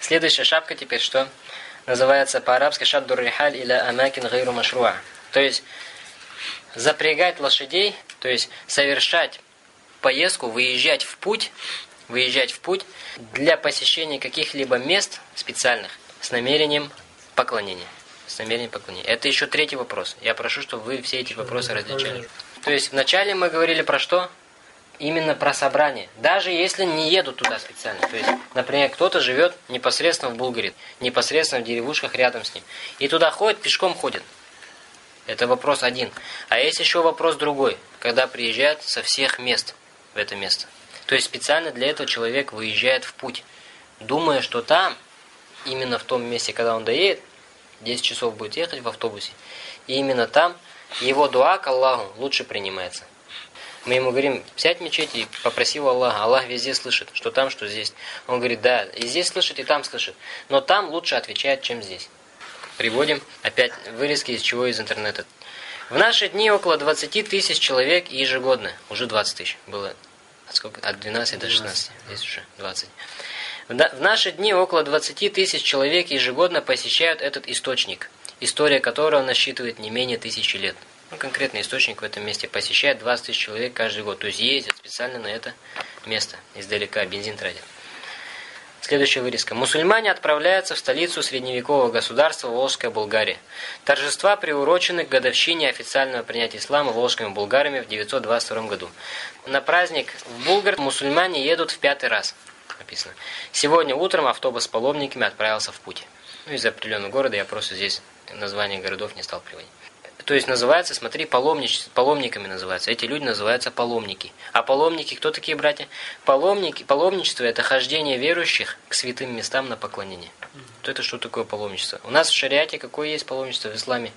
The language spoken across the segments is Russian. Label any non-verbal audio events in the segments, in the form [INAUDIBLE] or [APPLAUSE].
Следующая шапка теперь что? Называется по-арабски шаддур рихаль или амакин гайру машруа. То есть запрягать лошадей, то есть совершать поездку, выезжать в путь, выезжать в путь для посещения каких-либо мест специальных с намерением поклонения. С намерением поклонения. Это еще третий вопрос. Я прошу, чтобы вы все эти вопросы различали. То есть вначале мы говорили про что? Именно про собрание. Даже если не едут туда специально. То есть, например, кто-то живет непосредственно в Булгаре, непосредственно в деревушках рядом с ним. И туда ходит, пешком ходит. Это вопрос один. А есть еще вопрос другой. Когда приезжают со всех мест в это место. То есть специально для этого человек выезжает в путь, думая, что там, именно в том месте, когда он доедет, 10 часов будет ехать в автобусе, и именно там его дуа к Аллаху лучше принимается. Мы ему говорим, сядь в мечеть и попроси у Аллаха. Аллах везде слышит, что там, что здесь. Он говорит, да, и здесь слышит, и там слышит. Но там лучше отвечает, чем здесь. Приводим опять вырезки из чего из интернета. В наши дни около 20 тысяч человек ежегодно, уже 20 тысяч было от, сколько? От 12 до 16. Здесь уже 20. В наши дни около 20 тысяч человек ежегодно посещают этот источник, история которого насчитывает не менее тысячи лет. Ну, конкретный источник в этом месте посещает 20 тысяч человек каждый год. То есть ездят специально на это место, издалека, бензин тратят. Следующая вырезка. Мусульмане отправляются в столицу средневекового государства Волжская Болгария. Торжества приурочены к годовщине официального принятия ислама волжскими булгарами в 922 году. На праздник в Булгар мусульмане едут в пятый раз. Написано. Сегодня утром автобус с паломниками отправился в путь. Ну, из определенного города я просто здесь название городов не стал приводить. То есть называется, смотри, паломнич, паломниками называются. Эти люди называются паломники. А паломники кто такие, братья? Паломники, паломничество – это хождение верующих к святым местам на поклонение. То это что такое паломничество? У нас в шариате какое есть паломничество в исламе?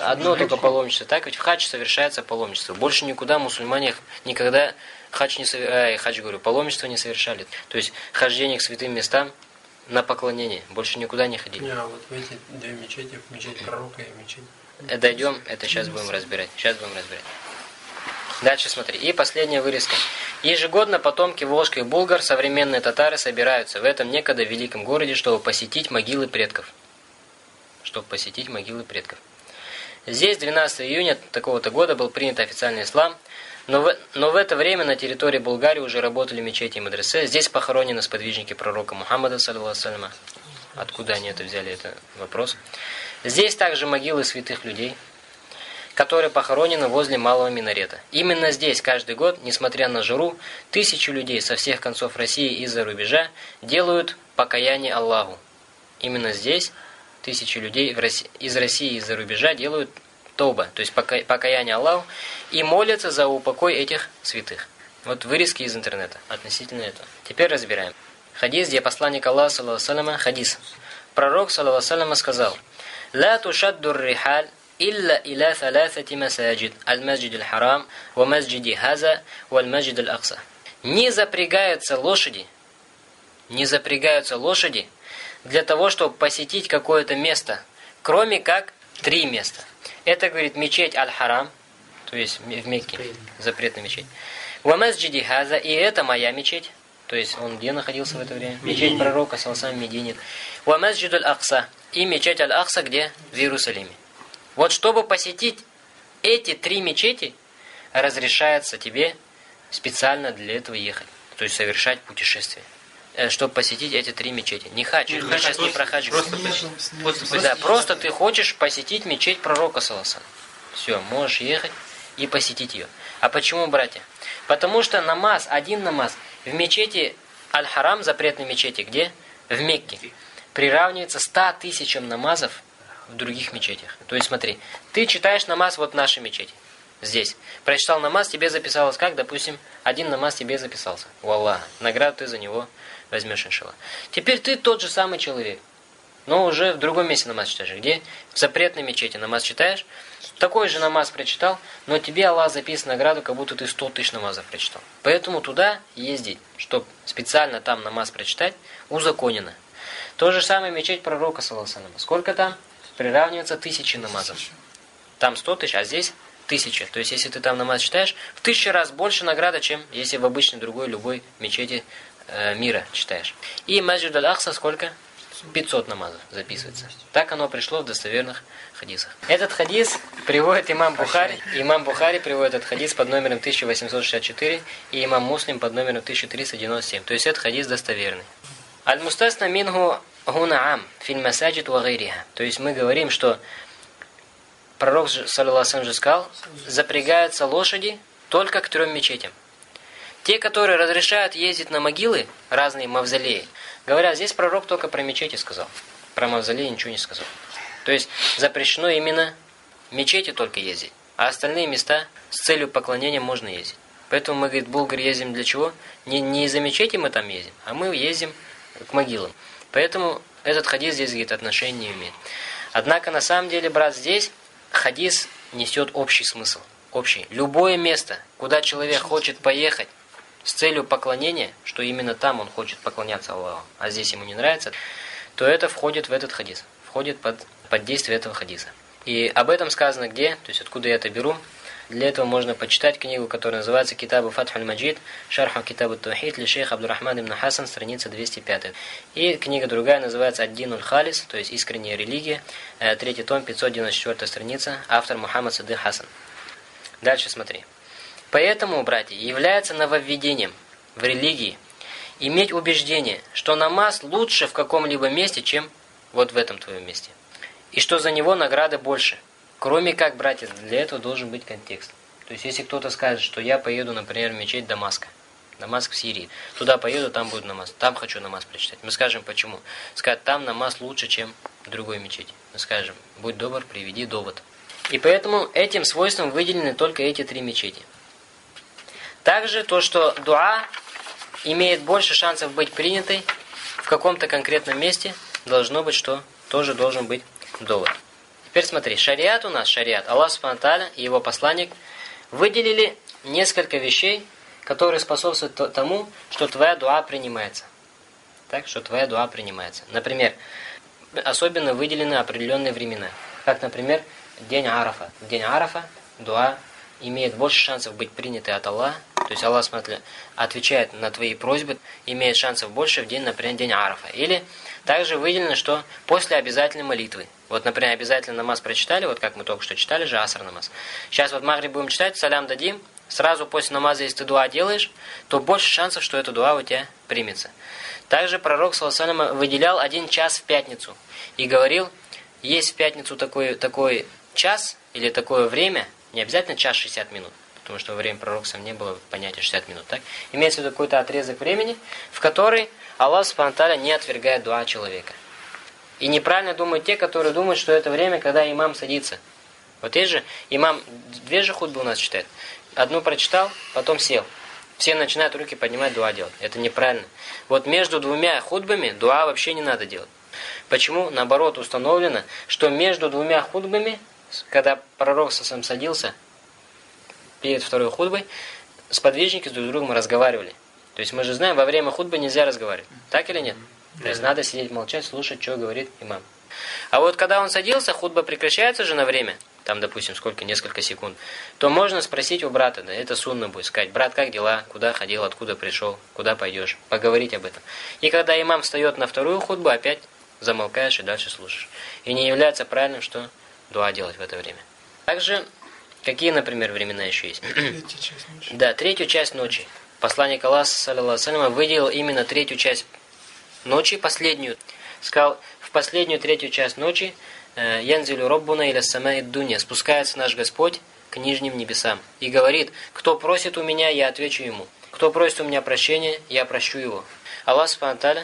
Одно только паломничество. Так ведь в хадж совершается паломничество. Больше никуда мусульмане никогда хадж не совершали, хадж говорю, паломничество не совершали. То есть хождение к святым местам на поклонение. Больше никуда не ходили. Не, а вот в эти две мечети, мечеть пророка и мечеть... Э, дойдем, это сейчас будем разбирать. Сейчас будем разбирать. Дальше смотри. И последняя вырезка. Ежегодно потомки волжских булгар, современные татары, собираются в этом некогда великом городе, чтобы посетить могилы предков. Чтобы посетить могилы предков. Здесь 12 июня такого-то года был принят официальный ислам, но в, но в это время на территории Болгарии уже работали мечети и мадресе. Здесь похоронены сподвижники пророка Мухаммада, саллиллаху Откуда они это взяли, это вопрос. Здесь также могилы святых людей, которые похоронены возле малого минарета. Именно здесь каждый год, несмотря на жару, тысячи людей со всех концов России и за рубежа делают покаяние Аллаху. Именно здесь тысячи людей из России и из-за рубежа делают тоба, то есть покаяние Аллаху, и молятся за упокой этих святых. Вот вырезки из интернета относительно этого. Теперь разбираем. Хадис, где посланник Аллаха, саллаху хадис. Пророк, саллаху сказал, «Ла тушаддур рихаль إلا إلى ثلاثة مساجد المسجد الحرام ومسجد هذا والمسجد الأقصى не запрягаются лошади не запрягаются лошади для того чтобы посетить какое-то место кроме как три места это, говорит, мечеть Аль-Харам, то есть в Мекке, запретная мечеть. Вамасджиди Хаза, и это моя мечеть. То есть он где находился в это время? Мечеть пророка, Салсам Мединин. Вамасджид Аль-Акса, и мечеть Аль-Акса где? В Иерусалиме. Вот чтобы посетить эти три мечети, разрешается тебе специально для этого ехать. То есть совершать путешествие. Э, чтобы посетить эти три мечети. Не хадж. Мы сейчас не про хадж просто, просто, Да, просто ты хочешь посетить мечеть пророка Саласан. Все, можешь ехать и посетить ее. А почему, братья? Потому что намаз, один намаз в мечети Аль-Харам, запретной мечети, где? В Мекке. Приравнивается ста тысячам намазов в других мечетях. То есть смотри, ты читаешь намаз вот в нашей мечети. Здесь. Прочитал намаз, тебе записалось как? Допустим, один намаз тебе записался. У Аллаха. Награду ты за него возьмешь иншалла. Теперь ты тот же самый человек, но уже в другом месте намаз читаешь. Где? В запретной мечети намаз читаешь. Такой же намаз прочитал, но тебе Аллах записывает награду, как будто ты 100 тысяч намазов прочитал. Поэтому туда ездить, чтобы специально там намаз прочитать, узаконено. То же самое мечеть пророка, саллаху Сколько там? Приравнивается тысячи намазов. Там 100 тысяч, а здесь тысяча. То есть, если ты там намаз читаешь, в тысячу раз больше награда, чем если в обычной другой, любой мечети э, мира читаешь. И Маджид Аль-Ахса сколько? 500 намазов записывается. Так оно пришло в достоверных хадисах. Этот хадис приводит имам Бухари. Имам Бухари приводит этот хадис под номером 1864 и имам Муслим под номером 1397. То есть этот хадис достоверный. Аль-Мустасна мингу гунаам фильм масаджид ва То есть мы говорим, что пророк, саллиллаху же сказал, запрягаются лошади только к трем мечетям. Те, которые разрешают ездить на могилы, разные мавзолеи, говорят, здесь пророк только про мечети сказал. Про мавзолеи ничего не сказал. То есть запрещено именно мечети только ездить, а остальные места с целью поклонения можно ездить. Поэтому мы, говорит, Булгар ездим для чего? Не, не из-за мечети мы там ездим, а мы ездим к могилам. Поэтому этот хадис здесь, говорит, отношения не имеет. Однако, на самом деле, брат, здесь хадис несет общий смысл. Общий. Любое место, куда человек хочет поехать с целью поклонения, что именно там он хочет поклоняться Аллаху, а здесь ему не нравится, то это входит в этот хадис. Входит под, под действие этого хадиса. И об этом сказано где, то есть откуда я это беру. Для этого можно почитать книгу, которая называется «Китабу Фатхуль Маджид», «Шарху Китабу Тухид» для шейха Абдурахман ибн Хасан, страница 205. И книга другая называется «Аддинуль Халис», то есть «Искренняя религия», э, третий том, 594 страница, автор Мухаммад Сады Хасан. Дальше смотри. Поэтому, братья, является нововведением в религии иметь убеждение, что намаз лучше в каком-либо месте, чем вот в этом твоем месте. И что за него награды больше – Кроме как, братья, для этого должен быть контекст. То есть, если кто-то скажет, что я поеду, например, в мечеть Дамаска, Дамаск в Сирии, туда поеду, там будет намаз, там хочу намаз прочитать. Мы скажем, почему? Скажет, там намаз лучше, чем в другой мечети. Мы скажем, будь добр, приведи довод. И поэтому этим свойством выделены только эти три мечети. Также то, что дуа имеет больше шансов быть принятой в каком-то конкретном месте, должно быть, что тоже должен быть довод. Теперь смотри, шариат у нас, шариат, Аллах Субхану и его посланник выделили несколько вещей, которые способствуют тому, что твоя дуа принимается. Так, что твоя дуа принимается. Например, особенно выделены определенные времена. Как, например, день Арафа. В день Арафа дуа имеет больше шансов быть принятой от Аллаха. То есть Аллах, смотри, отвечает на твои просьбы, имеет шансов больше в день, например, день Арафа. Или также выделено, что после обязательной молитвы. Вот, например, обязательно намаз прочитали, вот как мы только что читали же, аср намаз. Сейчас вот магриб будем читать, салям дадим, сразу после намаза, если ты дуа делаешь, то больше шансов, что эта дуа у тебя примется. Также пророк, саллаху выделял один час в пятницу и говорил, есть в пятницу такой, такой час или такое время, не обязательно час 60 минут, потому что во время пророкства не было понятия 60 минут, так? Имеется в виду какой-то отрезок времени, в который Аллах Субтитры не отвергает дуа человека. И неправильно думают те, которые думают, что это время, когда имам садится. Вот есть же, имам две же худбы у нас читает. Одну прочитал, потом сел. Все начинают руки поднимать, дуа делать. Это неправильно. Вот между двумя худбами дуа вообще не надо делать. Почему? Наоборот, установлено, что между двумя худбами, когда пророк сам садился перед второй худбой, сподвижники с друг другом разговаривали. То есть мы же знаем, во время худбы нельзя разговаривать. Так или нет? То есть надо сидеть молчать, слушать, что говорит имам. А вот когда он садился, худба прекращается же на время, там, допустим, сколько, несколько секунд, то можно спросить у брата, да, это сунно будет, сказать, брат, как дела, куда ходил, откуда пришел, куда пойдешь, поговорить об этом. И когда имам встает на вторую худбу, опять замолкаешь и дальше слушаешь. И не является правильным, что дуа делать в это время. Также, какие, например, времена еще есть? Третья часть ночи. Да, третью часть ночи. Посланник Аллаха, саллиллаху выделил именно третью часть ночи, последнюю. Сказал, в последнюю третью часть ночи э, «Янзилю роббуна иля самаи дуня» спускается наш Господь к нижним небесам и говорит, кто просит у меня, я отвечу ему. Кто просит у меня прощения, я прощу его. Аллах Субхану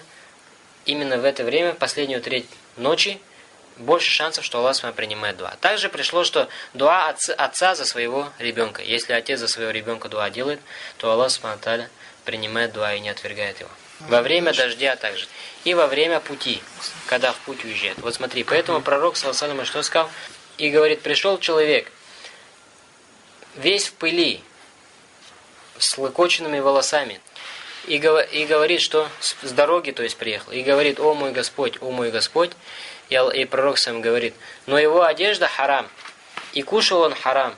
именно в это время, последнюю треть ночи, больше шансов, что Аллах с принимает дуа. Также пришло, что дуа отца, за своего ребенка. Если отец за своего ребенка дуа делает, то Аллах Субтитры принимает дуа и не отвергает его. Во время дождя также. И во время пути, когда в путь уезжает. Вот смотри, поэтому пророк, саллаху что сказал? И говорит, пришел человек, весь в пыли, с лыкоченными волосами, и, и говорит, что с дороги, то есть приехал, и говорит, о мой Господь, о мой Господь, и, и пророк сам говорит, но его одежда харам, и кушал он харам,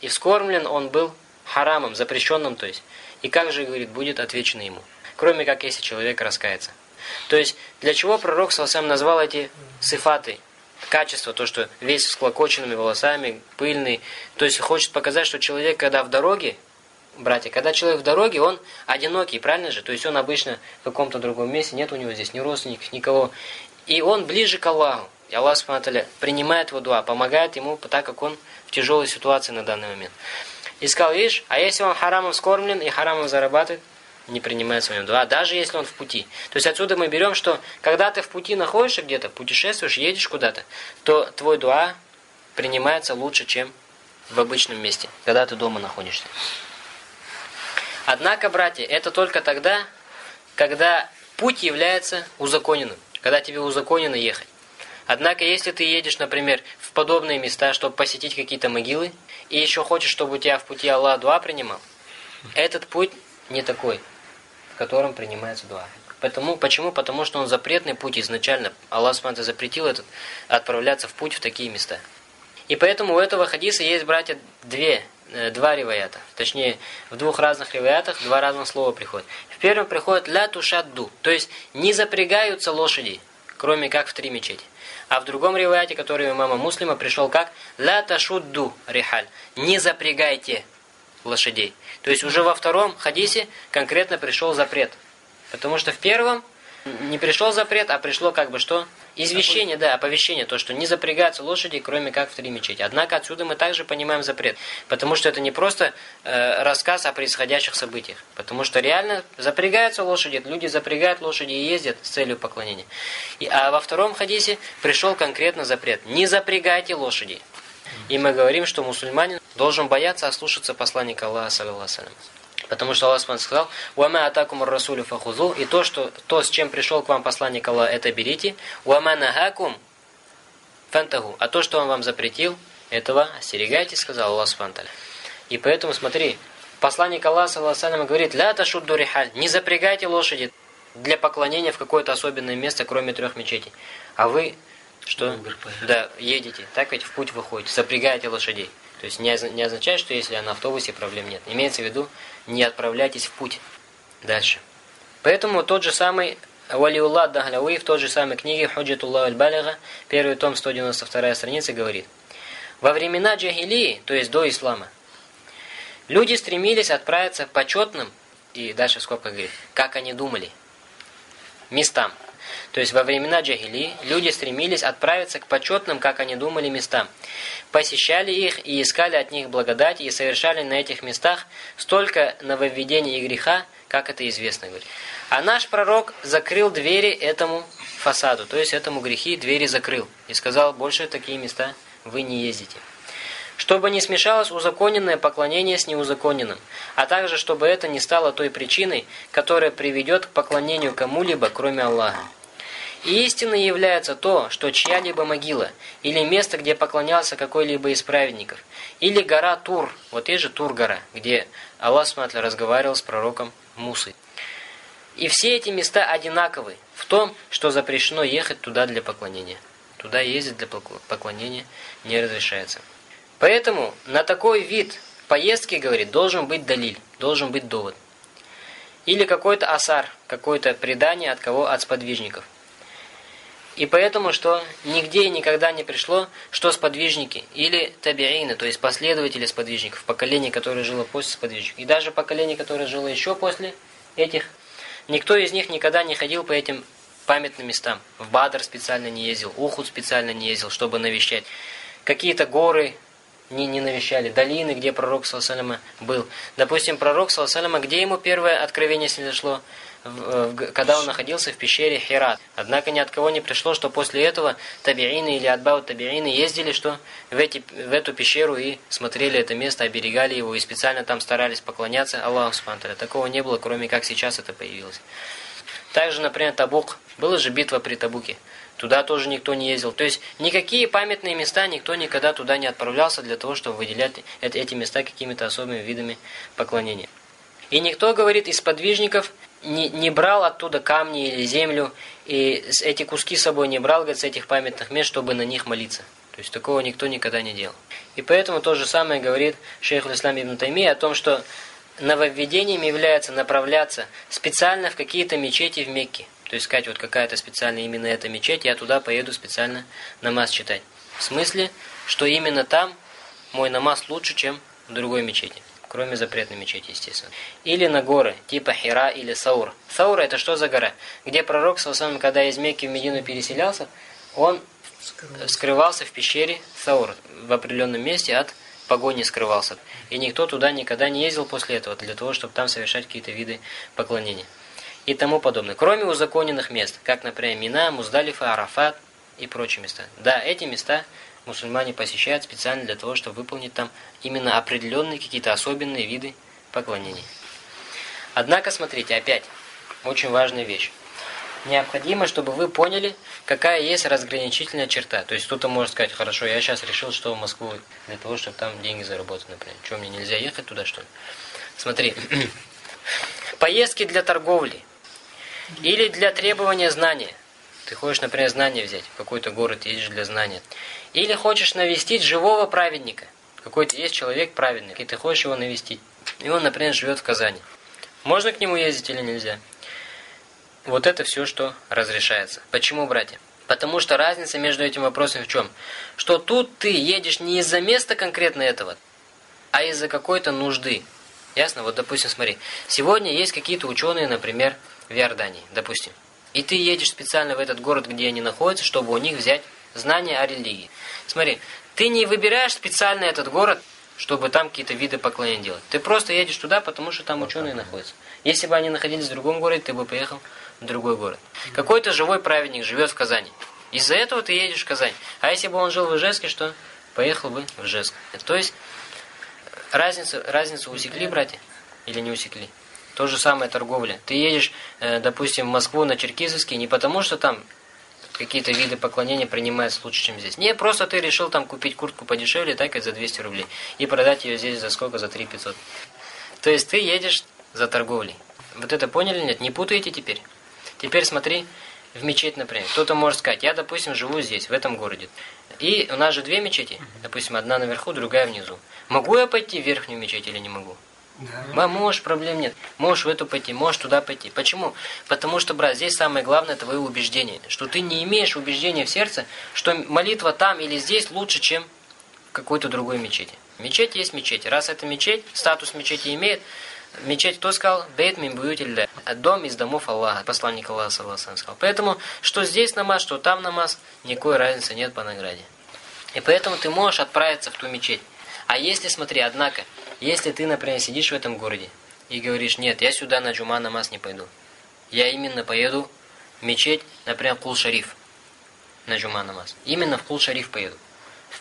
и вскормлен он был харамом, запрещенным, то есть. И как же, говорит, будет отвечено ему? кроме как если человек раскается. То есть, для чего пророк сам назвал эти сифаты, качество, то, что весь с клокоченными волосами, пыльный. То есть, хочет показать, что человек, когда в дороге, братья, когда человек в дороге, он одинокий, правильно же? То есть, он обычно в каком-то другом месте, нет у него здесь ни родственников, никого. И он ближе к Аллаху. И Аллах Субтитры принимает его дуа, помогает ему, так как он в тяжелой ситуации на данный момент. И сказал, видишь, а если он харамом скормлен и харамом зарабатывает, не принимает свою дуа, даже если он в пути. То есть отсюда мы берем, что когда ты в пути находишься где-то, путешествуешь, едешь куда-то, то твой дуа принимается лучше, чем в обычном месте, когда ты дома находишься. Однако, братья, это только тогда, когда путь является узаконенным, когда тебе узаконено ехать. Однако, если ты едешь, например, в подобные места, чтобы посетить какие-то могилы, и еще хочешь, чтобы у тебя в пути Аллах дуа принимал, этот путь не такой в котором принимается дуа. Потому, почему? Потому что он запретный путь изначально. Аллах Субтитры запретил этот отправляться в путь в такие места. И поэтому у этого хадиса есть, братья, две, два риваята. Точнее, в двух разных риваятах два разных слова приходят. В первом приходит «ля тушадду», то есть не запрягаются лошади, кроме как в три мечети. А в другом риваяте, который у имама Муслима, пришел как «ля ташудду рихаль», не запрягайте лошадей. То есть уже во втором хадисе конкретно пришел запрет. Потому что в первом не пришел запрет, а пришло как бы что? Извещение, да, оповещение, то, что не запрягаются лошади, кроме как в три мечети. Однако отсюда мы также понимаем запрет. Потому что это не просто э, рассказ о происходящих событиях. Потому что реально запрягаются лошади, люди запрягают лошади и ездят с целью поклонения. И, а во втором хадисе пришел конкретно запрет. Не запрягайте лошади. И мы говорим, что мусульманин должен бояться ослушаться посланника Аллаха, саллиллаху Потому что Аллах сказал, «Уама атакум расулю фахузу» и то, что то, с чем пришел к вам посланник Аллаха, это берите. «Уама нахакум фантагу» а то, что он вам запретил, этого остерегайтесь, сказал Аллах Субтитры. И поэтому, смотри, посланник Аллаха, говорит, «Ля ташудду рихаль» не запрягайте лошади для поклонения в какое-то особенное место, кроме трех мечетей. А вы что? Да, едете. Так ведь в путь выходите, запрягаете лошадей. То есть не, не означает, что если на автобусе проблем нет. Имеется в виду, не отправляйтесь в путь. Дальше. Поэтому тот же самый Валиуллах Дахляуи в той же самой книге Худжатуллах аль-Балига, первый том, 192 страница, говорит, во времена джахилии, то есть до ислама, люди стремились отправиться почетным, и дальше сколько говорит, как они думали, местам. То есть во времена джахили люди стремились отправиться к почетным, как они думали, местам. Посещали их и искали от них благодать, и совершали на этих местах столько нововведений и греха, как это известно. Говорит. А наш пророк закрыл двери этому фасаду, то есть этому грехи двери закрыл. И сказал, больше такие места вы не ездите. Чтобы не смешалось узаконенное поклонение с неузаконенным, а также чтобы это не стало той причиной, которая приведет к поклонению кому-либо, кроме Аллаха. И истиной является то, что чья-либо могила, или место, где поклонялся какой-либо из праведников, или гора Тур, вот и же Тур-гора, где Аллах Сматля разговаривал с пророком Мусой. И все эти места одинаковы в том, что запрещено ехать туда для поклонения. Туда ездить для поклонения не разрешается. Поэтому на такой вид поездки, говорит, должен быть далиль, должен быть довод. Или какой-то асар, какое-то предание от кого? От сподвижников. И поэтому, что нигде и никогда не пришло, что сподвижники или табиины, то есть последователи сподвижников, поколение, которое жило после сподвижников, и даже поколение, которое жило еще после этих, никто из них никогда не ходил по этим памятным местам. В Бадр специально не ездил, Ухуд специально не ездил, чтобы навещать. Какие-то горы не, не навещали, долины, где пророк Салсалама был. Допустим, пророк Салсалама, где ему первое откровение снизошло? когда он находился в пещере Хират. Однако ни от кого не пришло, что после этого табиины или отбау табиины ездили что в, эти, в эту пещеру и смотрели это место, оберегали его и специально там старались поклоняться Аллаху Субтитры. Такого не было, кроме как сейчас это появилось. Также, например, Табук. Была же битва при Табуке. Туда тоже никто не ездил. То есть никакие памятные места никто никогда туда не отправлялся для того, чтобы выделять эти места какими-то особыми видами поклонения. И никто, говорит, из подвижников не, не брал оттуда камни или землю, и эти куски с собой не брал, говорит, с этих памятных мест, чтобы на них молиться. То есть такого никто никогда не делал. И поэтому то же самое говорит шейх Ислам ибн Тайми о том, что нововведением является направляться специально в какие-то мечети в Мекке. То есть сказать, вот какая-то специальная именно эта мечеть, я туда поеду специально намаз читать. В смысле, что именно там мой намаз лучше, чем в другой мечети. Кроме запретной мечети, естественно. Или на горы, типа Хира или Саур. Саур это что за гора? Где пророк, в когда из Мекки в Медину переселялся, он скрывался в пещере Саур в определенном месте от погони скрывался. И никто туда никогда не ездил после этого, для того, чтобы там совершать какие-то виды поклонения. И тому подобное. Кроме узаконенных мест, как, например, Мина, Муздалифа, Арафат и прочие места. Да, эти места мусульмане посещают специально для того, чтобы выполнить там именно определенные какие-то особенные виды поклонений. Однако, смотрите, опять, очень важная вещь. Необходимо, чтобы вы поняли, какая есть разграничительная черта. То есть кто-то может сказать, хорошо, я сейчас решил, что в Москву для того, чтобы там деньги заработать, например. Что, мне нельзя ехать туда, что ли? Смотри, [CLEARS THROAT] поездки для торговли или для требования знания. Ты хочешь, например, знания взять, в какой-то город едешь для знания. Или хочешь навестить живого праведника. Какой-то есть человек праведный, и ты хочешь его навестить. И он, например, живет в Казани. Можно к нему ездить или нельзя? Вот это все, что разрешается. Почему, братья? Потому что разница между этим вопросом в чем? Что тут ты едешь не из-за места конкретно этого, а из-за какой-то нужды. Ясно? Вот, допустим, смотри. Сегодня есть какие-то ученые, например, в Иордании, допустим. И ты едешь специально в этот город, где они находятся, чтобы у них взять знания о религии. Смотри, ты не выбираешь специально этот город, чтобы там какие-то виды поклонения делать. Ты просто едешь туда, потому что там ученые находятся. Если бы они находились в другом городе, ты бы поехал в другой город. Какой-то живой праведник живет в Казани. Из-за этого ты едешь в Казань. А если бы он жил в Ижевске, что? Поехал бы в Ижевск. То есть, разницу, разницу усекли, братья? Или не усекли? То же самое торговля. Ты едешь, э, допустим, в Москву на Черкизовский не потому, что там какие-то виды поклонения принимаются лучше, чем здесь. Не, просто ты решил там купить куртку подешевле, так и за 200 рублей. И продать ее здесь за сколько? За 3 500. То есть ты едешь за торговлей. Вот это поняли? Нет, не путаете теперь? Теперь смотри, в мечеть, например. Кто-то может сказать, я, допустим, живу здесь, в этом городе. И у нас же две мечети. Допустим, одна наверху, другая внизу. Могу я пойти в верхнюю мечеть или не могу? Да. Можешь, проблем нет. Можешь в эту пойти, можешь туда пойти. Почему? Потому что, брат, здесь самое главное твое убеждение. Что ты не имеешь убеждения в сердце, что молитва там или здесь лучше, чем в какой-то другой мечети. Мечеть есть мечеть. Раз это мечеть, статус мечети имеет, мечеть кто сказал? Бейт мин буютилля. Дом из домов Аллаха. Посланник Аллаха, саллаху сказал. Поэтому, что здесь намаз, что там намаз, никакой разницы нет по награде. И поэтому ты можешь отправиться в ту мечеть. А если, смотри, однако, если ты, например, сидишь в этом городе и говоришь, нет, я сюда на джума намаз не пойду. Я именно поеду в мечеть, например, Кул-Шариф на джума намаз. Именно в Кул-Шариф поеду.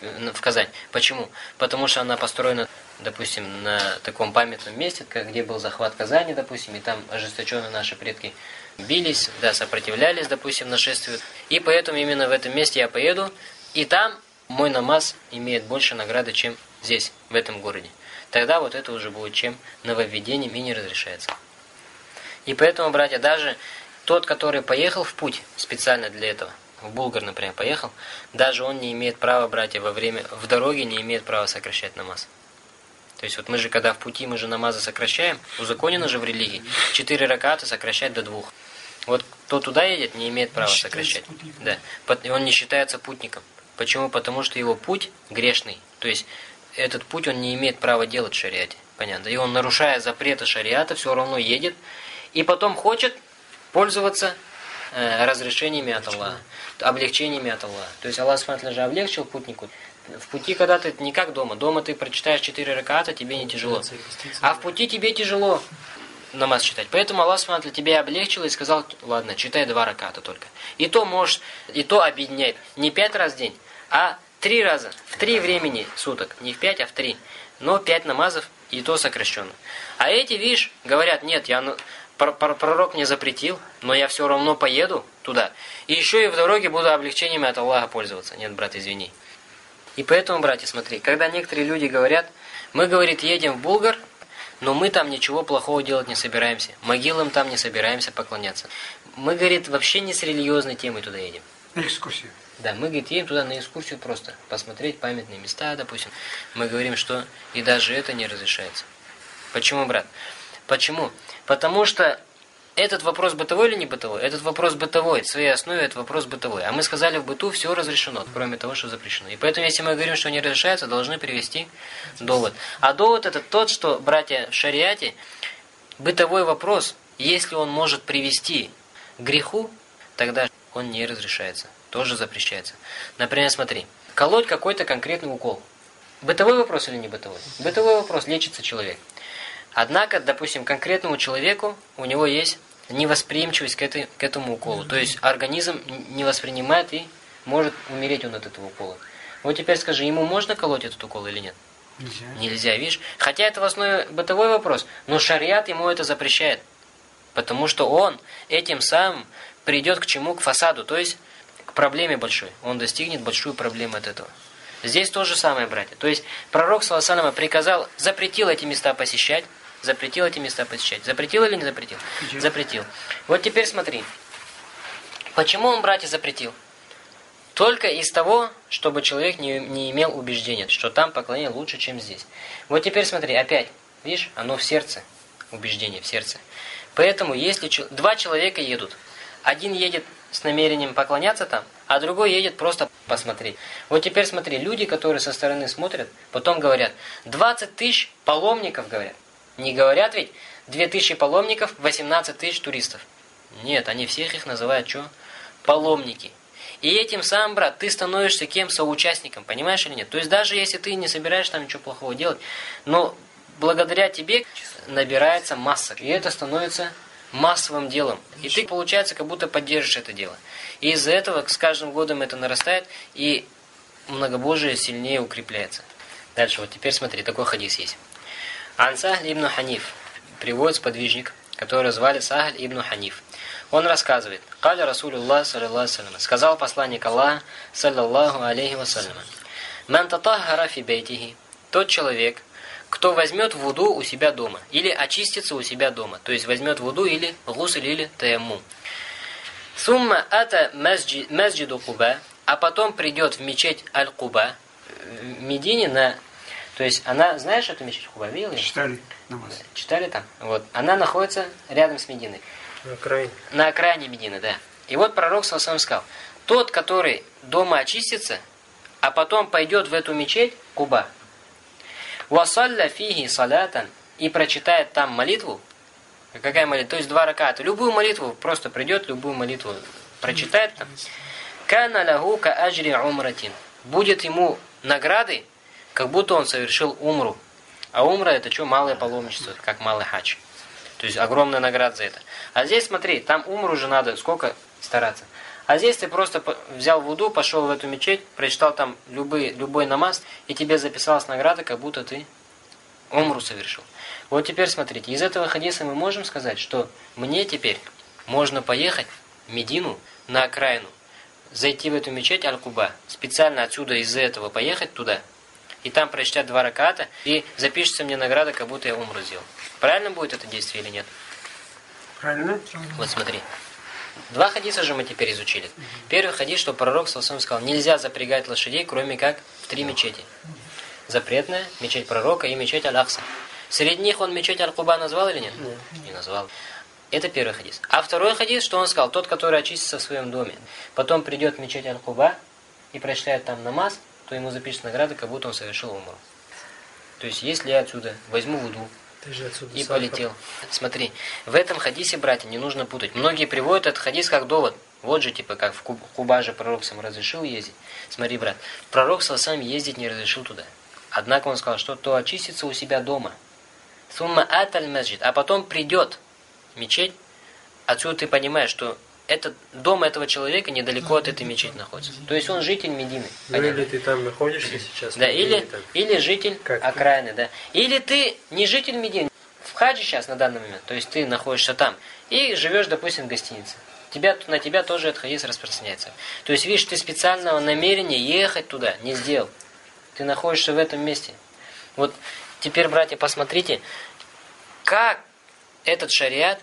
В, Казань. Почему? Потому что она построена, допустим, на таком памятном месте, где был захват Казани, допустим, и там ожесточенно наши предки бились, да, сопротивлялись, допустим, нашествию. И поэтому именно в этом месте я поеду, и там мой намаз имеет больше награды, чем здесь, в этом городе тогда вот это уже будет чем нововведением и не разрешается. И поэтому, братья, даже тот, который поехал в путь специально для этого, в Булгар, например, поехал, даже он не имеет права, братья, во время, в дороге не имеет права сокращать намаз. То есть вот мы же, когда в пути, мы же намазы сокращаем, узаконено же в религии, четыре раката сокращать до двух. Вот кто туда едет, не имеет права сокращать. Да. Он не считается путником. Почему? Потому что его путь грешный. То есть этот путь он не имеет права делать в шариате. Понятно. И он, нарушая запреты шариата, все равно едет. И потом хочет пользоваться э, разрешениями от Аллаха. Облегчениями от Аллаха. То есть Аллах смотрит, же облегчил путнику. В пути, когда ты не как дома. Дома ты прочитаешь 4 раката, тебе не тяжело. А в пути тебе тяжело намаз читать. Поэтому Аллах смотрит, тебе облегчил и сказал, ладно, читай два раката только. И то можешь, и то объединять. Не пять раз в день, а Три раза. В три времени суток. Не в пять, а в три. Но пять намазов, и то сокращенно. А эти, видишь, говорят, нет, я пророк мне запретил, но я все равно поеду туда. И еще и в дороге буду облегчениями от Аллаха пользоваться. Нет, брат, извини. И поэтому, братья, смотри, когда некоторые люди говорят, мы, говорит, едем в Булгар, но мы там ничего плохого делать не собираемся. Могилам там не собираемся поклоняться. Мы, говорит, вообще не с религиозной темой туда едем. На экскурсию. Да, мы, говорит, едем туда на экскурсию просто, посмотреть памятные места, допустим. Мы говорим, что и даже это не разрешается. Почему, брат? Почему? Потому что этот вопрос бытовой или не бытовой? Этот вопрос бытовой. В своей основе это вопрос бытовой. А мы сказали, в быту все разрешено, кроме того, что запрещено. И поэтому, если мы говорим, что не разрешается, должны привести довод. А довод это тот, что, братья, в шариате бытовой вопрос, если он может привести к греху, тогда он не разрешается. Тоже запрещается. Например, смотри, колоть какой-то конкретный укол. Бытовой вопрос или не бытовой? Бытовой вопрос, лечится человек. Однако, допустим, конкретному человеку у него есть невосприимчивость к, этой, к этому уколу. То есть организм не воспринимает и может умереть он от этого укола. Вот теперь скажи, ему можно колоть этот укол или нет? Нельзя. Нельзя, видишь? Хотя это в основе бытовой вопрос, но шариат ему это запрещает. Потому что он этим самым придет к чему? К фасаду, то есть к проблеме большой. Он достигнет большую проблему от этого. Здесь то же самое, братья. То есть пророк, саллаху приказал, запретил эти места посещать, Запретил эти места посещать. Запретил или не запретил? Запретил. Запретил. Вот теперь смотри. Почему он, братья, запретил? Только из того, чтобы человек не, не имел убеждения, что там поклонение лучше, чем здесь. Вот теперь смотри, опять, видишь, оно в сердце, убеждение в сердце. Поэтому, если два человека едут, один едет с намерением поклоняться там, а другой едет просто посмотреть. Вот теперь смотри, люди, которые со стороны смотрят, потом говорят, 20 тысяч паломников, говорят, не говорят ведь 2000 паломников, 18 тысяч туристов. Нет, они всех их называют что? Паломники. И этим самым, брат, ты становишься кем? Соучастником, понимаешь или нет? То есть даже если ты не собираешь там ничего плохого делать, но благодаря тебе набирается масса. И это становится массовым делом. И ты, получается, как будто поддержишь это дело. И из-за этого с каждым годом это нарастает, и многобожие сильнее укрепляется. Дальше, вот теперь смотри, такой хадис есть. Ан Сахль ибн Ханиф. Приводит сподвижник, который звали Сахль ибн Ханиф. Он рассказывает. Каля Расулюллах, саллиллаху салям. Сказал посланник Аллаха, саллиллаху алейхи вассалям. Ман татахара фи бейтихи. Тот человек, кто возьмет вуду у себя дома. Или очистится у себя дома. То есть возьмет вуду или гусль или таяммум. Сумма ата масджиду Куба. А потом придет в мечеть Аль-Куба. В Медине на то есть она, знаешь эту мечеть Хуба, видел Читали намаз. Читали там? Вот. Она находится рядом с Мединой. На окраине. На окраине Медины, да. И вот пророк сам сказал, тот, который дома очистится, а потом пойдет в эту мечеть, Куба, «Васалля фиги салятан» и прочитает там молитву, какая молитва? То есть два раката. Любую молитву, просто придет, любую молитву прочитает там. «Кана лаху ка аджри умратин». Будет ему награды, как будто он совершил умру. А умра это что? Малое паломничество, как малый хач. То есть огромная награда за это. А здесь смотри, там умру же надо сколько стараться. А здесь ты просто взял вуду, пошел в эту мечеть, прочитал там любой, любой намаз, и тебе записалась награда, как будто ты умру совершил. Вот теперь смотрите, из этого хадиса мы можем сказать, что мне теперь можно поехать в Медину на окраину, зайти в эту мечеть Аль-Куба, специально отсюда из-за этого поехать туда – и там прочитать два раката, и запишется мне награда, как будто я умру сделал. Правильно будет это действие или нет? Правильно? Вот смотри. Два хадиса же мы теперь изучили. Первый хадис, что пророк Салсам сказал, нельзя запрягать лошадей, кроме как в три мечети. Запретная, мечеть пророка и мечеть Аль-Акса. Среди них он мечеть Аль-Куба назвал или нет? Нет. Не назвал. Это первый хадис. А второй хадис, что он сказал, тот, который очистится в своем доме, потом придет в мечеть Аль-Куба и прочитает там намаз, то ему запишется награда, как будто он совершил умру. То есть, если я отсюда возьму вуду и сахар. полетел. Смотри, в этом хадисе, братья, не нужно путать. Многие приводят этот хадис как довод. Вот же, типа, как в Куба же пророк сам разрешил ездить. Смотри, брат, пророк сам ездить не разрешил туда. Однако он сказал, что то очистится у себя дома. Сумма аталь масджид. А потом придет мечеть. Отсюда ты понимаешь, что этот дом этого человека недалеко от этой мечети находится. То есть он житель Медины. Ну или ты там находишься сейчас. Да, или, или житель как окраины, ты? да. Или ты не житель Медины, в хаджи сейчас на данный момент, то есть ты находишься там и живешь, допустим, в гостинице. Тебя, на тебя тоже этот хадис распространяется. То есть, видишь, ты специального намерения ехать туда не сделал. Ты находишься в этом месте. Вот теперь, братья, посмотрите, как этот шариат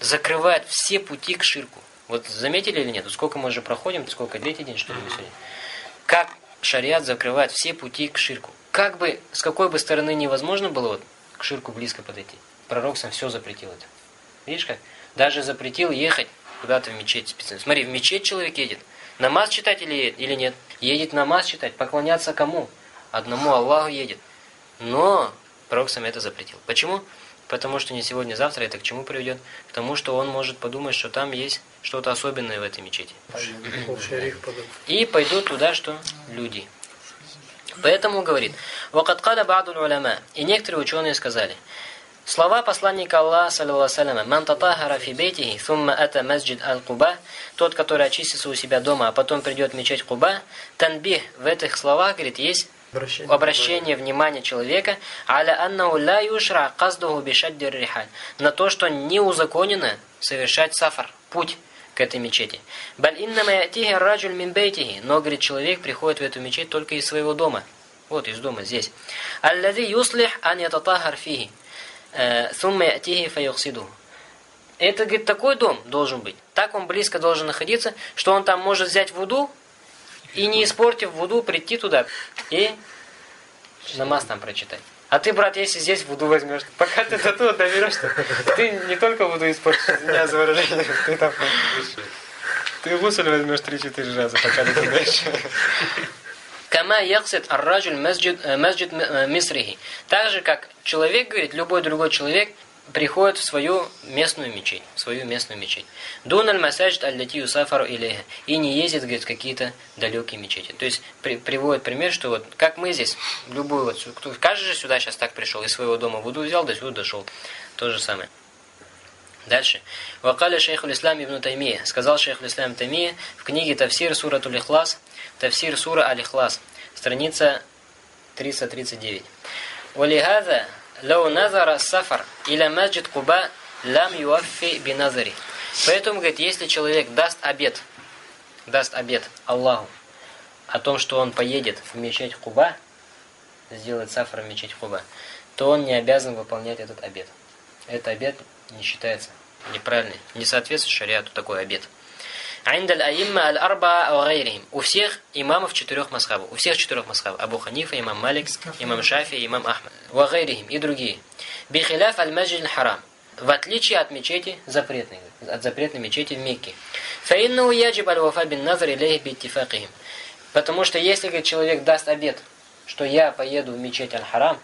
закрывает все пути к ширку. Вот заметили или нет? Сколько мы уже проходим, сколько, третий день, что ли, сегодня? Как шариат закрывает все пути к ширку. Как бы, с какой бы стороны невозможно было вот, к ширку близко подойти. Пророк сам все запретил это. Видишь как? Даже запретил ехать куда-то в мечеть специально. Смотри, в мечеть человек едет. Намаз читать или, или нет? Едет намаз читать. Поклоняться кому? Одному Аллаху едет. Но пророк сам это запретил. Почему? Потому что не сегодня, завтра это к чему приведет? К тому, что он может подумать, что там есть что-то особенное в этой мечети. И пойдут туда, что люди. Поэтому говорит, «Вакад када ба'ду уляма». И некоторые ученые сказали, Слова посланника Аллаха, саллиллаху «Ман татахара фи бейтихи, thumма ата масджид аль-Куба» Тот, который очистится у себя дома, а потом придет в мечеть Куба, танбих в этих словах, говорит, есть обращение, обращение внимания человека аля аннау ла юшра каздуху бишаддир рихаль на то, что не узаконено совершать сафар, путь к этой мечети. Баль иннама ятихи раджуль мин бейтихи, но, говорит, человек приходит в эту мечеть только из своего дома. Вот, из дома, здесь. Аллади юслих ан ятатахар фихи. Э, сумма ятихи фаюксиду. Это, говорит, такой дом должен быть. Так он близко должен находиться, что он там может взять вуду и не испортив вуду, прийти туда и намаз там прочитать. А ты, брат, если здесь вуду возьмешь, пока ты до туда доберешься, ты не только вуду испортишь, меня за выражение, ты там ты гусель возьмешь 3-4 раза, пока ты доберешься. Кама яксит арраджуль масджид э, э, мисрихи. Так же, как человек, говорит, любой другой человек, приходит в свою местную мечеть, в свою местную мечеть. Дуналь масаджид аль-лати юсафару илейха. И не ездит, говорит, какие-то далекие мечети. То есть, при, приводит пример, что вот, как мы здесь, любую вот, кто, каждый же сюда сейчас так пришел, из своего дома Буду взял, до сюда дошел. То же самое. Дальше. Вакаля шейху ислам ибн Таймия. Сказал шейху ислам Таймия в книге Тавсир сура Тулихлас, Тавсир сура Алихлас, страница 339. Валихаза Лау назара сафар или масджид Куба лам юаффи биназари. Поэтому, говорит, если человек даст обет, даст обет Аллаху о том, что он поедет в мечеть Куба, сделает сафар в мечеть Куба, то он не обязан выполнять этот обет. Этот обет не считается неправильный, не соответствует шариату такой обет. Айндаль аимма аль арба гайрихим. У всех имамов четырех масхабов. У всех четырех масхабов. Абу Ханифа, имам Малик, имам Шафи, имам Ахмад. Ва гайрихим и другие. Бихиляф аль маджид харам. В отличие от мечети запретной, от запретной мечети в Мекке. Фаинну яджиб аль вафа бин назар илейх биттифакихим. Потому что если говорит, человек даст обет, что я поеду в мечеть Аль-Харам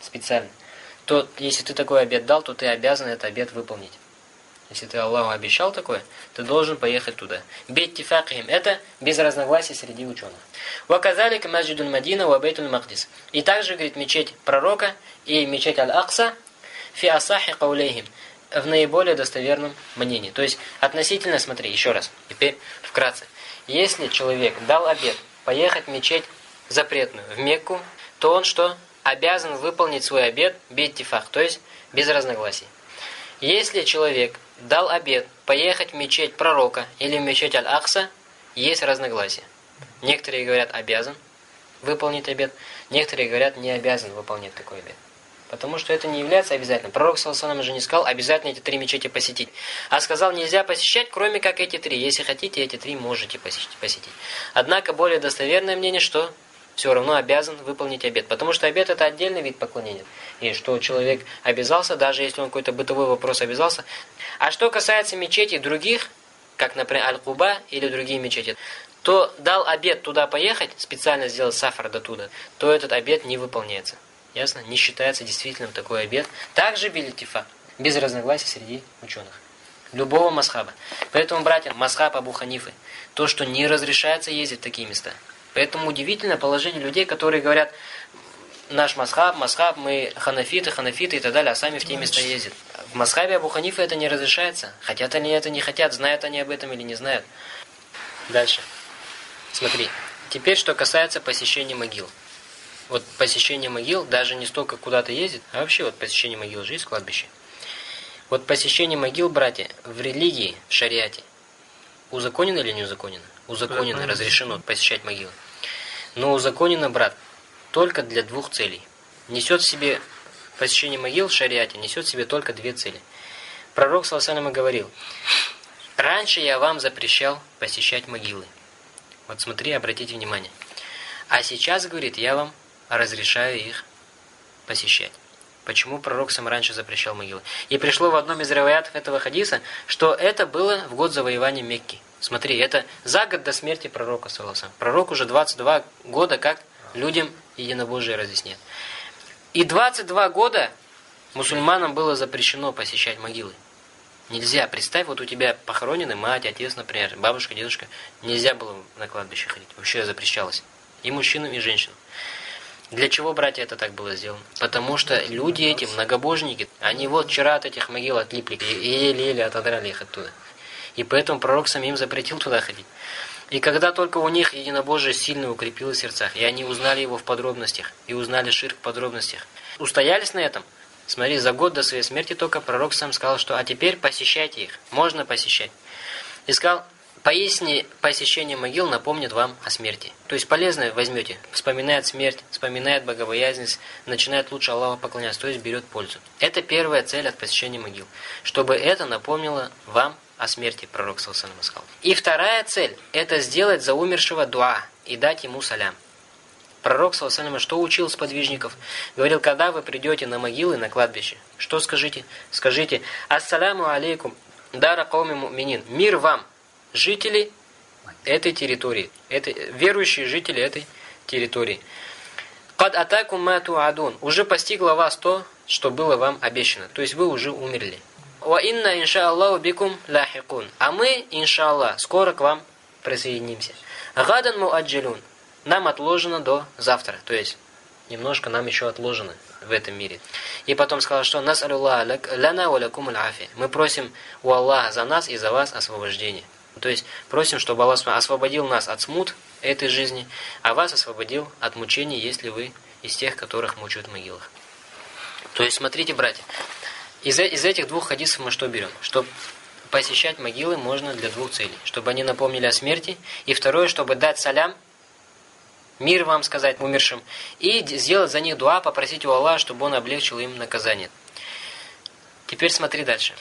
специально, то если ты такой обет дал, то ты обязан этот обет выполнить. Если ты Аллаху обещал такое, ты должен поехать туда. Беттифакихим. Это без разногласий среди ученых. Ваказалик маджидун Мадина ва бейтун Махдис. И также, говорит, мечеть пророка и мечеть Аль-Акса фи асахи каулейхим. В наиболее достоверном мнении. То есть, относительно, смотри, еще раз, теперь вкратце. Если человек дал обет поехать в мечеть запретную, в Мекку, то он что? Обязан выполнить свой обет беттифах, то есть без разногласий. Если человек дал обет поехать в мечеть пророка или в мечеть Аль-Акса, есть разногласия. Некоторые говорят обязан выполнить обет, некоторые говорят не обязан выполнять такой обет. Потому что это не является обязательным. Пророк Саласалам же не сказал обязательно эти три мечети посетить. А сказал нельзя посещать, кроме как эти три. Если хотите, эти три можете посетить. посетить. Однако более достоверное мнение, что все равно обязан выполнить обет. Потому что обет это отдельный вид поклонения. И что человек обязался, даже если он какой-то бытовой вопрос обязался. А что касается мечетей других, как, например, Аль-Куба или другие мечети, то дал обет туда поехать, специально сделать сафар до туда, то этот обет не выполняется. Ясно? Не считается действительным такой обет. Также билетифа, без разногласий среди ученых. Любого масхаба. Поэтому, братья, масхаб Абу Ханифы, то, что не разрешается ездить в такие места – Поэтому удивительное положение людей, которые говорят, наш масхаб, масхаб, мы ханафиты, ханафиты и так далее, а сами в те места ездят. В масхабе Абу Ханифа это не разрешается. Хотят они это, не хотят, знают они об этом или не знают. Дальше. Смотри. Теперь, что касается посещения могил. Вот посещение могил, даже не столько куда-то ездит, а вообще вот посещение могил, жизнь, кладбище. Вот посещение могил, братья, в религии, в шариате, узаконено или не узаконено? узаконено, разрешено посещать могилы. Но узаконено, брат, только для двух целей. Несет в себе посещение могил в шариате, несет в себе только две цели. Пророк, саллаху говорил, «Раньше я вам запрещал посещать могилы». Вот смотри, обратите внимание. А сейчас, говорит, я вам разрешаю их посещать. Почему пророк сам раньше запрещал могилы? И пришло в одном из риваятов этого хадиса, что это было в год завоевания Мекки. Смотри, это за год до смерти пророка, Пророк уже 22 года как людям единобожие разъясняет. И 22 года мусульманам было запрещено посещать могилы. Нельзя. Представь, вот у тебя похоронены мать, отец, например, бабушка, дедушка. Нельзя было на кладбище ходить. Вообще запрещалось. И мужчинам, и женщинам. Для чего, братья, это так было сделано? Потому что люди эти, многобожники, они вот вчера от этих могил отлипли, и еле-еле отодрали их оттуда. И поэтому пророк самим запретил туда ходить. И когда только у них единобожие сильно укрепилось в сердцах, и они узнали его в подробностях, и узнали ширк в подробностях, устоялись на этом, смотри, за год до своей смерти только пророк сам сказал, что «а теперь посещайте их, можно посещать». И сказал, Поясни, посещение могил напомнит вам о смерти. То есть полезное возьмете, вспоминает смерть, вспоминает богобоязненность, начинает лучше Аллаху поклоняться, то есть берет пользу. Это первая цель от посещения могил. Чтобы это напомнило вам о смерти, пророк Салсалам сказал. И вторая цель – это сделать за умершего дуа и дать ему салям. Пророк Салсалам что учил сподвижников? Говорил, когда вы придете на могилы, на кладбище, что скажите? Скажите «Ассаляму алейкум, дара кауми муминин, мир вам» жители этой территории, это верующие жители этой территории. Под атаку мату адун уже постигло вас то, что было вам обещано. То есть вы уже умерли. Ва инна иншааллаху бикум лахикун. А мы, иншаллах, скоро к вам присоединимся. Гадан муаджилун. Нам отложено до завтра. То есть немножко нам еще отложено в этом мире. И потом сказал, что нас аллах лана ва лакум Мы просим у Аллаха за нас и за вас освобождение. То есть просим, чтобы Аллах освободил нас от смут этой жизни, а вас освободил от мучений, если вы из тех, которых мучают в могилах. То есть смотрите, братья, из, из этих двух хадисов мы что берем? Что посещать могилы можно для двух целей. Чтобы они напомнили о смерти, и второе, чтобы дать салям, мир вам сказать умершим, и сделать за них дуа, попросить у Аллаха, чтобы Он облегчил им наказание. Теперь смотри дальше.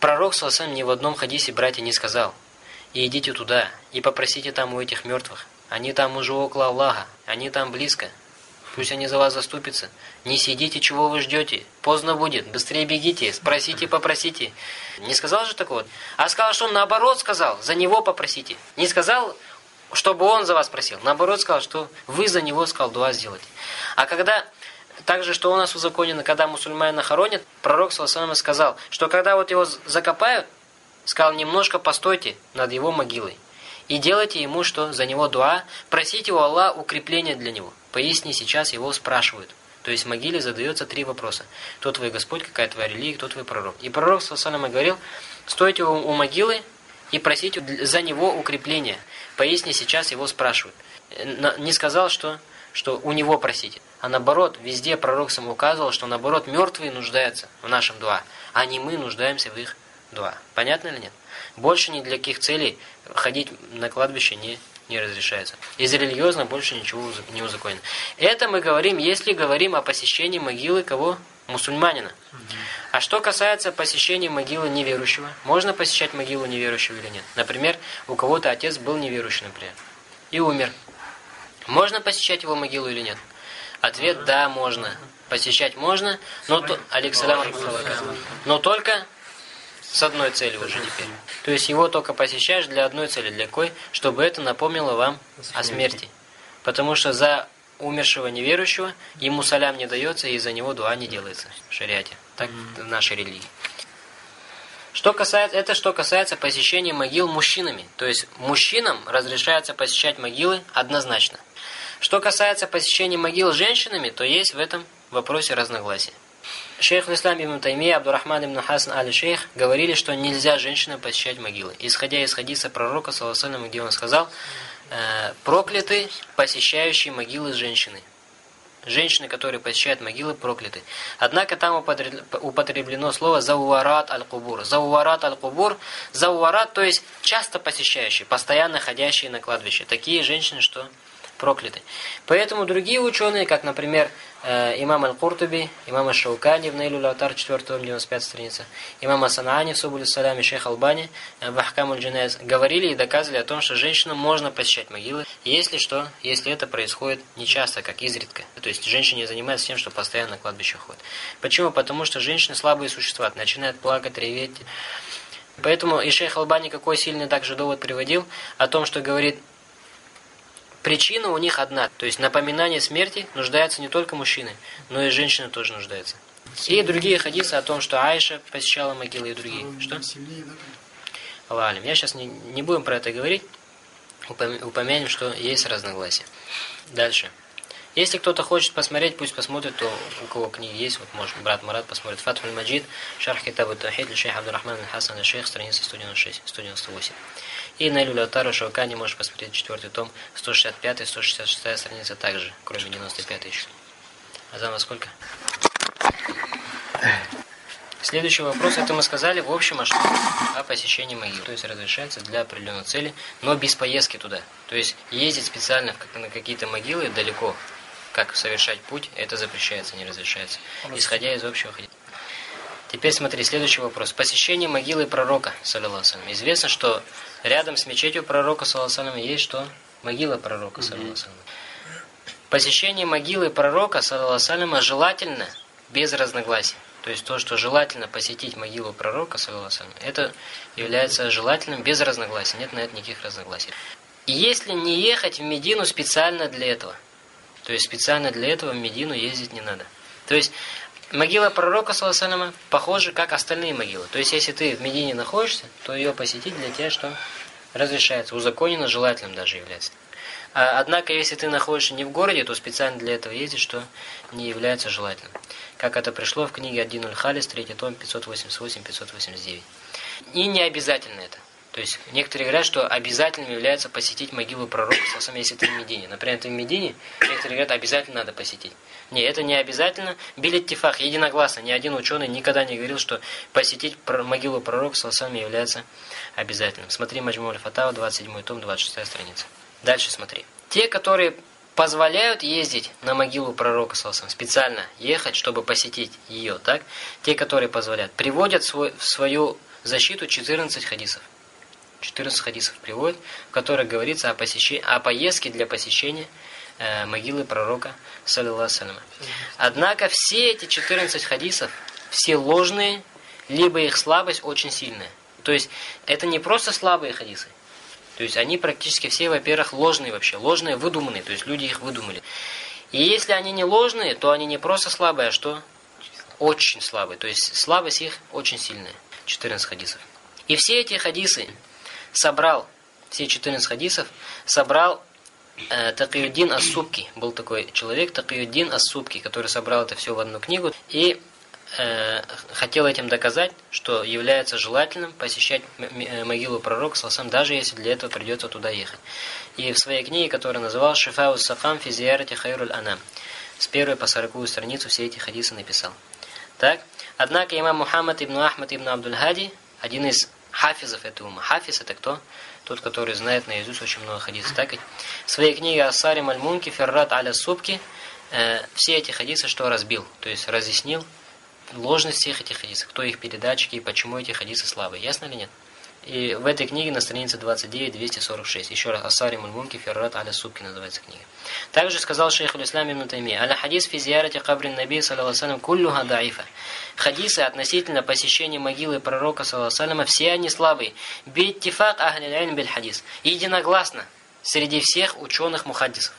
Пророк, салсам, ни в одном хадисе, братья, не сказал – и идите туда, и попросите там у этих мертвых. Они там уже около Аллаха, они там близко. Пусть они за вас заступятся. Не сидите, чего вы ждете. Поздно будет. Быстрее бегите, спросите, попросите. Не сказал же такого? А сказал, что он наоборот сказал, за него попросите. Не сказал, чтобы он за вас просил. Наоборот сказал, что вы за него, сказал, дуа сделать. А когда... Также, что у нас узаконено, когда мусульманина хоронят, пророк, саллаху сказал, что когда вот его закопают, Сказал, немножко постойте над его могилой. И делайте ему, что за него дуа, просите у Аллаха укрепления для него. Поясни, сейчас его спрашивают. То есть в могиле задается три вопроса. Кто твой Господь, какая твоя религия, кто твой пророк. И пророк, саллаху говорил, стойте у, могилы и просите за него укрепления. Поясни, сейчас его спрашивают. Не сказал, что что у него просите. А наоборот, везде пророк сам указывал, что наоборот мертвые нуждаются в нашем дуа, а не мы нуждаемся в их Два. Понятно или нет? Больше ни для каких целей ходить на кладбище не не разрешается. Из религиозно больше ничего не узаконено. Это мы говорим, если говорим о посещении могилы кого? Мусульманина. А что касается посещения могилы неверующего, можно посещать могилу неверующего или нет? Например, у кого-то отец был неверующий, например, и умер. Можно посещать его могилу или нет? Ответ – да, можно. Посещать можно, но, то, но только с одной целью уже теперь. То есть его только посещаешь для одной цели, для какой? Чтобы это напомнило вам о смерти. Потому что за умершего неверующего ему салям не дается, и за него дуа не делается в шариате. Так в нашей религии. Что касается это что касается посещения могил мужчинами. То есть мужчинам разрешается посещать могилы однозначно. Что касается посещения могил женщинами, то есть в этом вопросе разногласия. Шейх Ислам ибн Таймия, Абдурахман ибн Хасан аль-Шейх говорили, что нельзя женщинам посещать могилы. Исходя из хадиса пророка, саллаху где он сказал, э, прокляты посещающие могилы женщины. Женщины, которые посещают могилы, прокляты. Однако там употреблено слово «зауарат аль-кубур». «Зауарат аль-кубур» – «зауарат», то есть часто посещающие, постоянно ходящие на кладбище. Такие женщины, что прокляты. Поэтому другие ученые, как, например, э, имам Аль-Куртуби, имам Аш-Шаукани в Нейлю Латар, 4 том, 95 страница, имам Асанаани в Субуль Салям и шейх Албани э, в Ахкам Джинез, говорили и доказывали о том, что женщинам можно посещать могилы, если что, если это происходит нечасто, как изредка. То есть женщины не занимаются тем, что постоянно на кладбище ходят. Почему? Потому что женщины слабые существа, начинают плакать, реветь. Поэтому и шейх Албани какой сильный также довод приводил о том, что говорит, Причина у них одна, то есть напоминание смерти нуждаются не только мужчины, но и женщины тоже нуждаются. И другие хадисы о том, что Айша посещала могилы и другие. Что? Аллахалим. Я сейчас не, не будем про это говорить, упомянем, что есть разногласия. Дальше. Если кто-то хочет посмотреть, пусть посмотрит, то у кого книги есть, вот может брат Марат посмотрит. Фатхуль Маджид, Шарх Китабу Тахид, Шейх Абдурахман Хасан Шейх, страница 196, 198. И на Люлятару Шаукани можешь посмотреть четвертый том, 165 166 страница также, кроме 95 еще. А за вас сколько? Следующий вопрос, это мы сказали в общем, а что? О посещении могил. То есть разрешается для определенной цели, но без поездки туда. То есть ездить специально на какие-то могилы далеко, как совершать путь, это запрещается, не разрешается. Исходя из общего ходить. Теперь смотри, следующий вопрос. Посещение могилы пророка, саллиллаху Известно, что рядом с мечетью пророка, саллиллаху есть что? Могила пророка, саллиллаху Посещение могилы пророка, саллиллаху желательно без разногласий. То есть то, что желательно посетить могилу пророка, саллиллаху это является желательным без разногласий. Нет на это никаких разногласий. И если не ехать в Медину специально для этого, то есть специально для этого в Медину ездить не надо. То есть Могила пророка, саллаху похожа, как остальные могилы. То есть, если ты в Медине находишься, то ее посетить для тебя что? Разрешается. Узаконено, желательным даже является. А, однако, если ты находишься не в городе, то специально для этого ездить, что не является желательным. Как это пришло в книге Аддин Халис, 3 том, 588-589. И не обязательно это. То есть некоторые говорят, что обязательным является посетить могилу пророка, если ты в Медине. Например, ты в Медине, некоторые говорят, обязательно надо посетить. Не, это не обязательно. Билет тифах, единогласно. Ни один ученый никогда не говорил, что посетить могилу пророка Салсами является обязательным. Смотри Маджмуль Фатава, 27 том, 26 страница. Дальше смотри. Те, которые позволяют ездить на могилу пророка Салсам, специально ехать, чтобы посетить ее, так? Те, которые позволяют, приводят свой, в свою защиту 14 хадисов. 14 хадисов приводят, в которых говорится о, посещении, о поездке для посещения могилы пророка, саллиллаху Однако все эти 14 хадисов, все ложные, либо их слабость очень сильная. То есть, это не просто слабые хадисы. То есть, они практически все, во-первых, ложные вообще. Ложные, выдуманные. То есть, люди их выдумали. И если они не ложные, то они не просто слабые, а что? Очень слабые. То есть, слабость их очень сильная. 14 хадисов. И все эти хадисы собрал, все 14 хадисов, собрал э, Такиюддин Ассубки. Был такой человек, Такиюддин Ассубки, который собрал это все в одну книгу и э, хотел этим доказать, что является желательным посещать э, могилу пророка Салсам, даже если для этого придется туда ехать. И в своей книге, которую называл «Шифау Сахам физиарати хайруль анам», с первой по сороковую страницу все эти хадисы написал. Так, однако имам Мухаммад ибн Ахмад ибн Абдуль-Хади, один из хафизов этой ума. Хафиз это кто? Тот, который знает наизусть очень много хадисов. Так в своей книге Асари Мальмунки Феррат Аля Субки э, все эти хадисы что разбил? То есть разъяснил ложность всех этих хадисов, кто их передатчики и почему эти хадисы слабые. Ясно или нет? И в этой книге на странице 29-246. Еще раз, Асари Мульмунки Феррат Аля Субки называется книга. Также сказал шейх Улислам ибн Тайми, «Аля хадис фи зиярати кабрин наби, саллаллаху куллюха даифа». Хадисы относительно посещения могилы пророка, саллаллаху все они слабые. Биттифак ахлилайн биль хадис. Единогласно среди всех ученых мухаддисов.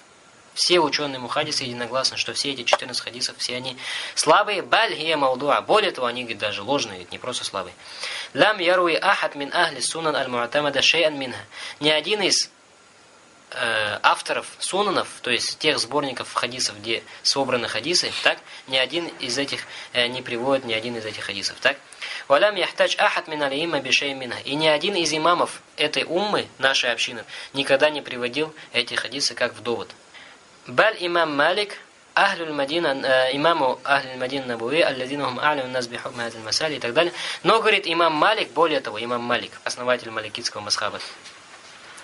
Все ученые мухадисы единогласны, что все эти 14 хадисов, все они слабые. Баль хия маудуа. Более того, они говорят, даже ложные, не просто слабые. Лам яруи ахад мин ахли сунан аль-муатамада шейан минха. Ни один из э, авторов сунанов, то есть тех сборников хадисов, где собраны хадисы, так, ни один из этих э, не приводит ни один из этих хадисов, так. Валям яхтач ахад мин алейма бишей минха. И ни один из имамов этой уммы, нашей общины, никогда не приводил эти хадисы как в довод. Баль имам Малик, Ахлюль Мадина, э, имаму Ахлюль Мадина Набуи, аллазинухум а'лю нас бихук мазаль масали и так далее. Но, говорит имам Малик, более того, имам Малик, основатель маликитского масхаба,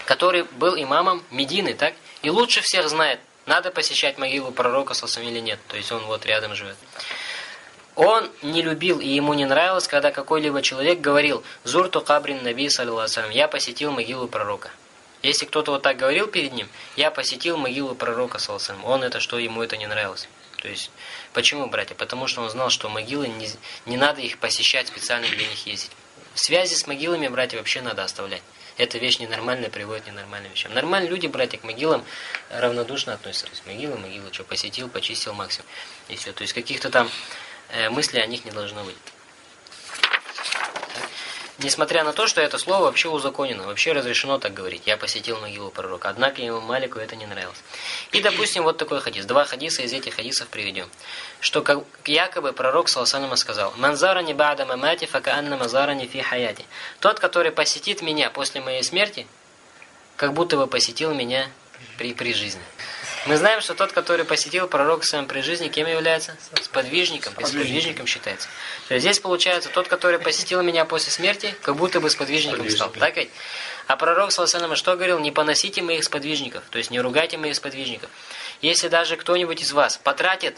который был имамом Медины, так? и лучше всех знает, надо посещать могилу пророка Сосам или нет. То есть он вот рядом живет. Он не любил и ему не нравилось, когда какой-либо человек говорил «Зурту кабрин наби, саллиллаху я посетил могилу пророка». Если кто-то вот так говорил перед ним, я посетил могилу пророка, саллиллаху он это, что ему это не нравилось. То есть, почему, братья? Потому что он знал, что могилы, не, не надо их посещать, специально для них ездить. Связи с могилами, братья, вообще надо оставлять. Эта вещь ненормальная приводит к ненормальным вещам. Нормальные люди, братья, к могилам равнодушно относятся. То есть могила, могила, что посетил, почистил максимум. И все. То есть каких-то там э, мыслей о них не должно быть. Несмотря на то, что это слово вообще узаконено, вообще разрешено так говорить. Я посетил могилу пророка. Однако ему Малику это не нравилось. И, допустим, вот такой хадис. Два хадиса из этих хадисов приведем. Что как, якобы пророк Саласанама сказал, «Манзара не бада мамати, фака анна мазара не фи хаяти». Тот, который посетит меня после моей смерти, как будто бы посетил меня при, при жизни. Мы знаем, что тот, который посетил пророк своем при жизни, кем является? Сподвижником. Сподвижником считается. То есть здесь получается, тот, который посетил меня после смерти, как будто бы сподвижником стал. Так ведь? А пророк, саллаху что говорил? Не поносите моих сподвижников. То есть не ругайте моих сподвижников. Если даже кто-нибудь из вас потратит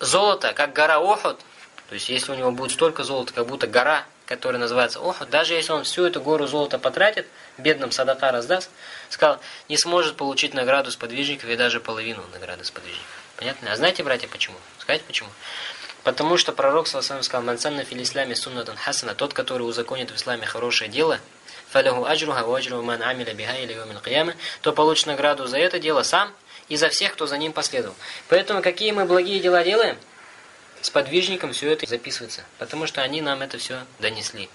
золото, как гора Охот, то есть если у него будет столько золота, как будто гора, которая называется Охот, даже если он всю эту гору золота потратит, бедным садака раздаст, сказал, не сможет получить награду сподвижников и даже половину награды сподвижников. Понятно? А знаете, братья, почему? Сказать почему? Потому что пророк саллаллаху сказал: "Мансанна фил исламе суннатан хасана", тот, который узаконит в исламе хорошее дело, фалаху аджруха ва аджру ман амиля биха или йомил кияма, то получит награду за это дело сам и за всех, кто за ним последовал. Поэтому какие мы благие дела делаем, с подвижником все это записывается, потому что они нам это все донесли.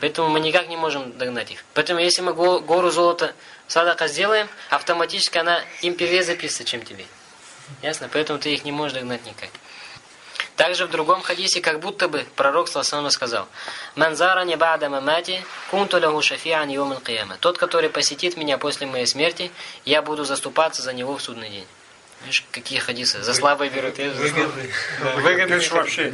Поэтому мы никак не можем догнать их. Поэтому если мы гору золота садака сделаем, автоматически она им первее записывается, чем тебе. Ясно? Поэтому ты их не можешь догнать никак. Также в другом хадисе, как будто бы пророк саллаллаху сказал: "Манзара не бада мамати, кунту лаху шафиан йомил кияма". Тот, который посетит меня после моей смерти, я буду заступаться за него в судный день. Видишь, какие хадисы? За слабые берут. Выгодные. Выгодные вообще.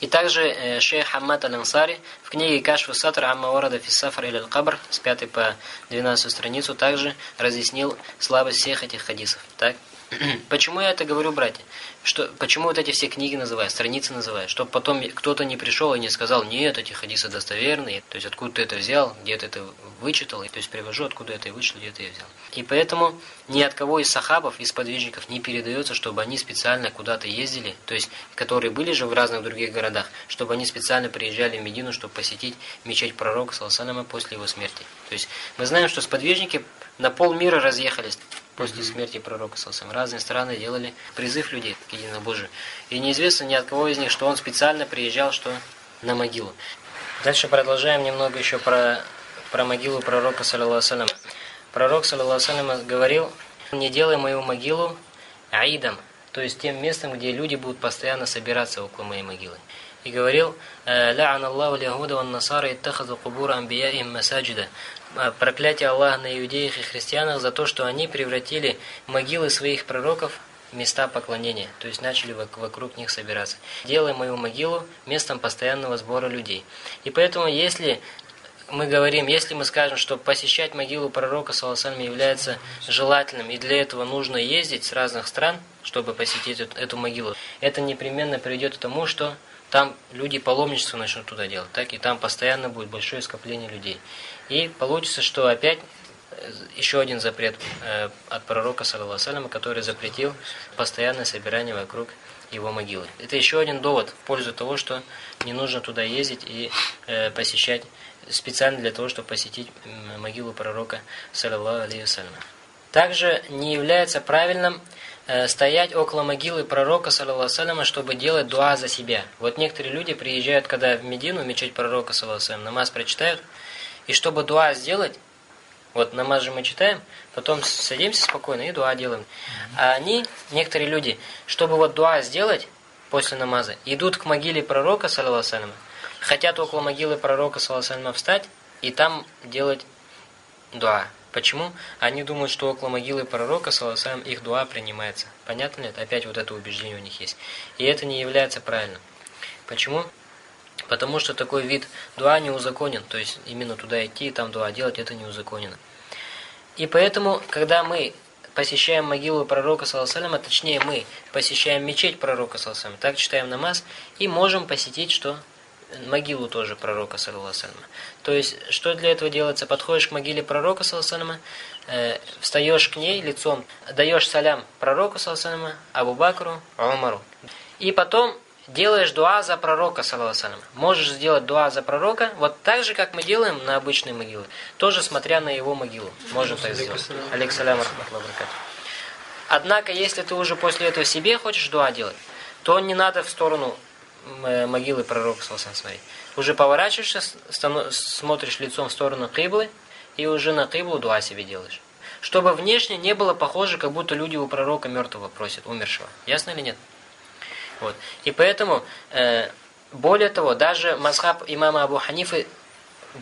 И также э, шейх Хаммад Аль-Ансари в книге Кашфу Сатр Амма Варада Фиссафар или Аль-Кабр с 5 по 12 страницу также разъяснил слабость всех этих хадисов. Так? [CLEARS THROAT] Почему я это говорю, братья? Что, почему вот эти все книги называют, страницы называют? Чтобы потом кто-то не пришел и не сказал, нет, эти хадисы достоверные, то есть откуда ты это взял, где ты это вычитал, то есть привожу, откуда это и вычитал, где это взял. И поэтому ни от кого из сахабов, из подвижников не передается, чтобы они специально куда-то ездили, то есть которые были же в разных других городах, чтобы они специально приезжали в Медину, чтобы посетить мечеть пророка, саллаллаху после его смерти. То есть мы знаем, что сподвижники на полмира разъехались после смерти пророка Сасам. Разные страны делали призыв людей к единобожию. И неизвестно ни от кого из них, что он специально приезжал что на могилу. Дальше продолжаем немного еще про, про могилу пророка, саллиллаху Пророк, саллиллаху говорил, не делай мою могилу аидом, то есть тем местом, где люди будут постоянно собираться около моей могилы. И говорил, «Ла'ан Аллаху лягуда ван насара иттахазу кубура амбияим масаджида». А, проклятие Аллаха на иудеях и христианах за то, что они превратили могилы своих пророков в места поклонения, то есть начали вокруг них собираться. Делай мою могилу местом постоянного сбора людей. И поэтому, если мы говорим, если мы скажем, что посещать могилу пророка Саласальма является желательным, и для этого нужно ездить с разных стран, чтобы посетить эту, эту могилу, это непременно приведет к тому, что там люди паломничество начнут туда делать, так и там постоянно будет большое скопление людей. И получится, что опять э, еще один запрет э, от пророка, саллиллаху который запретил постоянное собирание вокруг его могилы. Это еще один довод в пользу того, что не нужно туда ездить и э, посещать специально для того, чтобы посетить могилу пророка, саллиллаху алейхи Также не является правильным э, стоять около могилы пророка, саллиллаху чтобы делать дуа за себя. Вот некоторые люди приезжают, когда в Медину, мечеть пророка, саллиллаху намаз прочитают, и чтобы дуа сделать, вот намаз же мы читаем, потом садимся спокойно и дуа делаем. А они, некоторые люди, чтобы вот дуа сделать после намаза, идут к могиле пророка, саллиллаху хотят около могилы пророка, саллиллаху встать и там делать дуа. Почему? Они думают, что около могилы пророка, саллиллаху их дуа принимается. Понятно ли это? Опять вот это убеждение у них есть. И это не является правильным. Почему? Потому что такой вид дуа не узаконен, то есть именно туда идти и там дуа делать, это не узаконено. И поэтому, когда мы посещаем могилу пророка, саллаху точнее мы посещаем мечеть пророка, саллаху так читаем намаз, и можем посетить что? Могилу тоже пророка, саллаху То есть, что для этого делается? Подходишь к могиле пророка, саллаху э, встаешь к ней лицом, даешь салям пророку, саллаху Абу Бакру, Умару. И потом делаешь дуа за пророка, саллаху Можешь сделать дуа за пророка, вот так же, как мы делаем на обычные могилы, тоже смотря на его могилу. Можем так сделать. Алейкум Однако, если ты уже после этого себе хочешь дуа делать, то не надо в сторону могилы пророка, смотреть. Уже поворачиваешься, смотришь лицом в сторону киблы, и уже на киблу дуа себе делаешь. Чтобы внешне не было похоже, как будто люди у пророка мертвого просят, умершего. Ясно или нет? Вот. И поэтому, э, более того, даже масхаб имама Абу Ханифы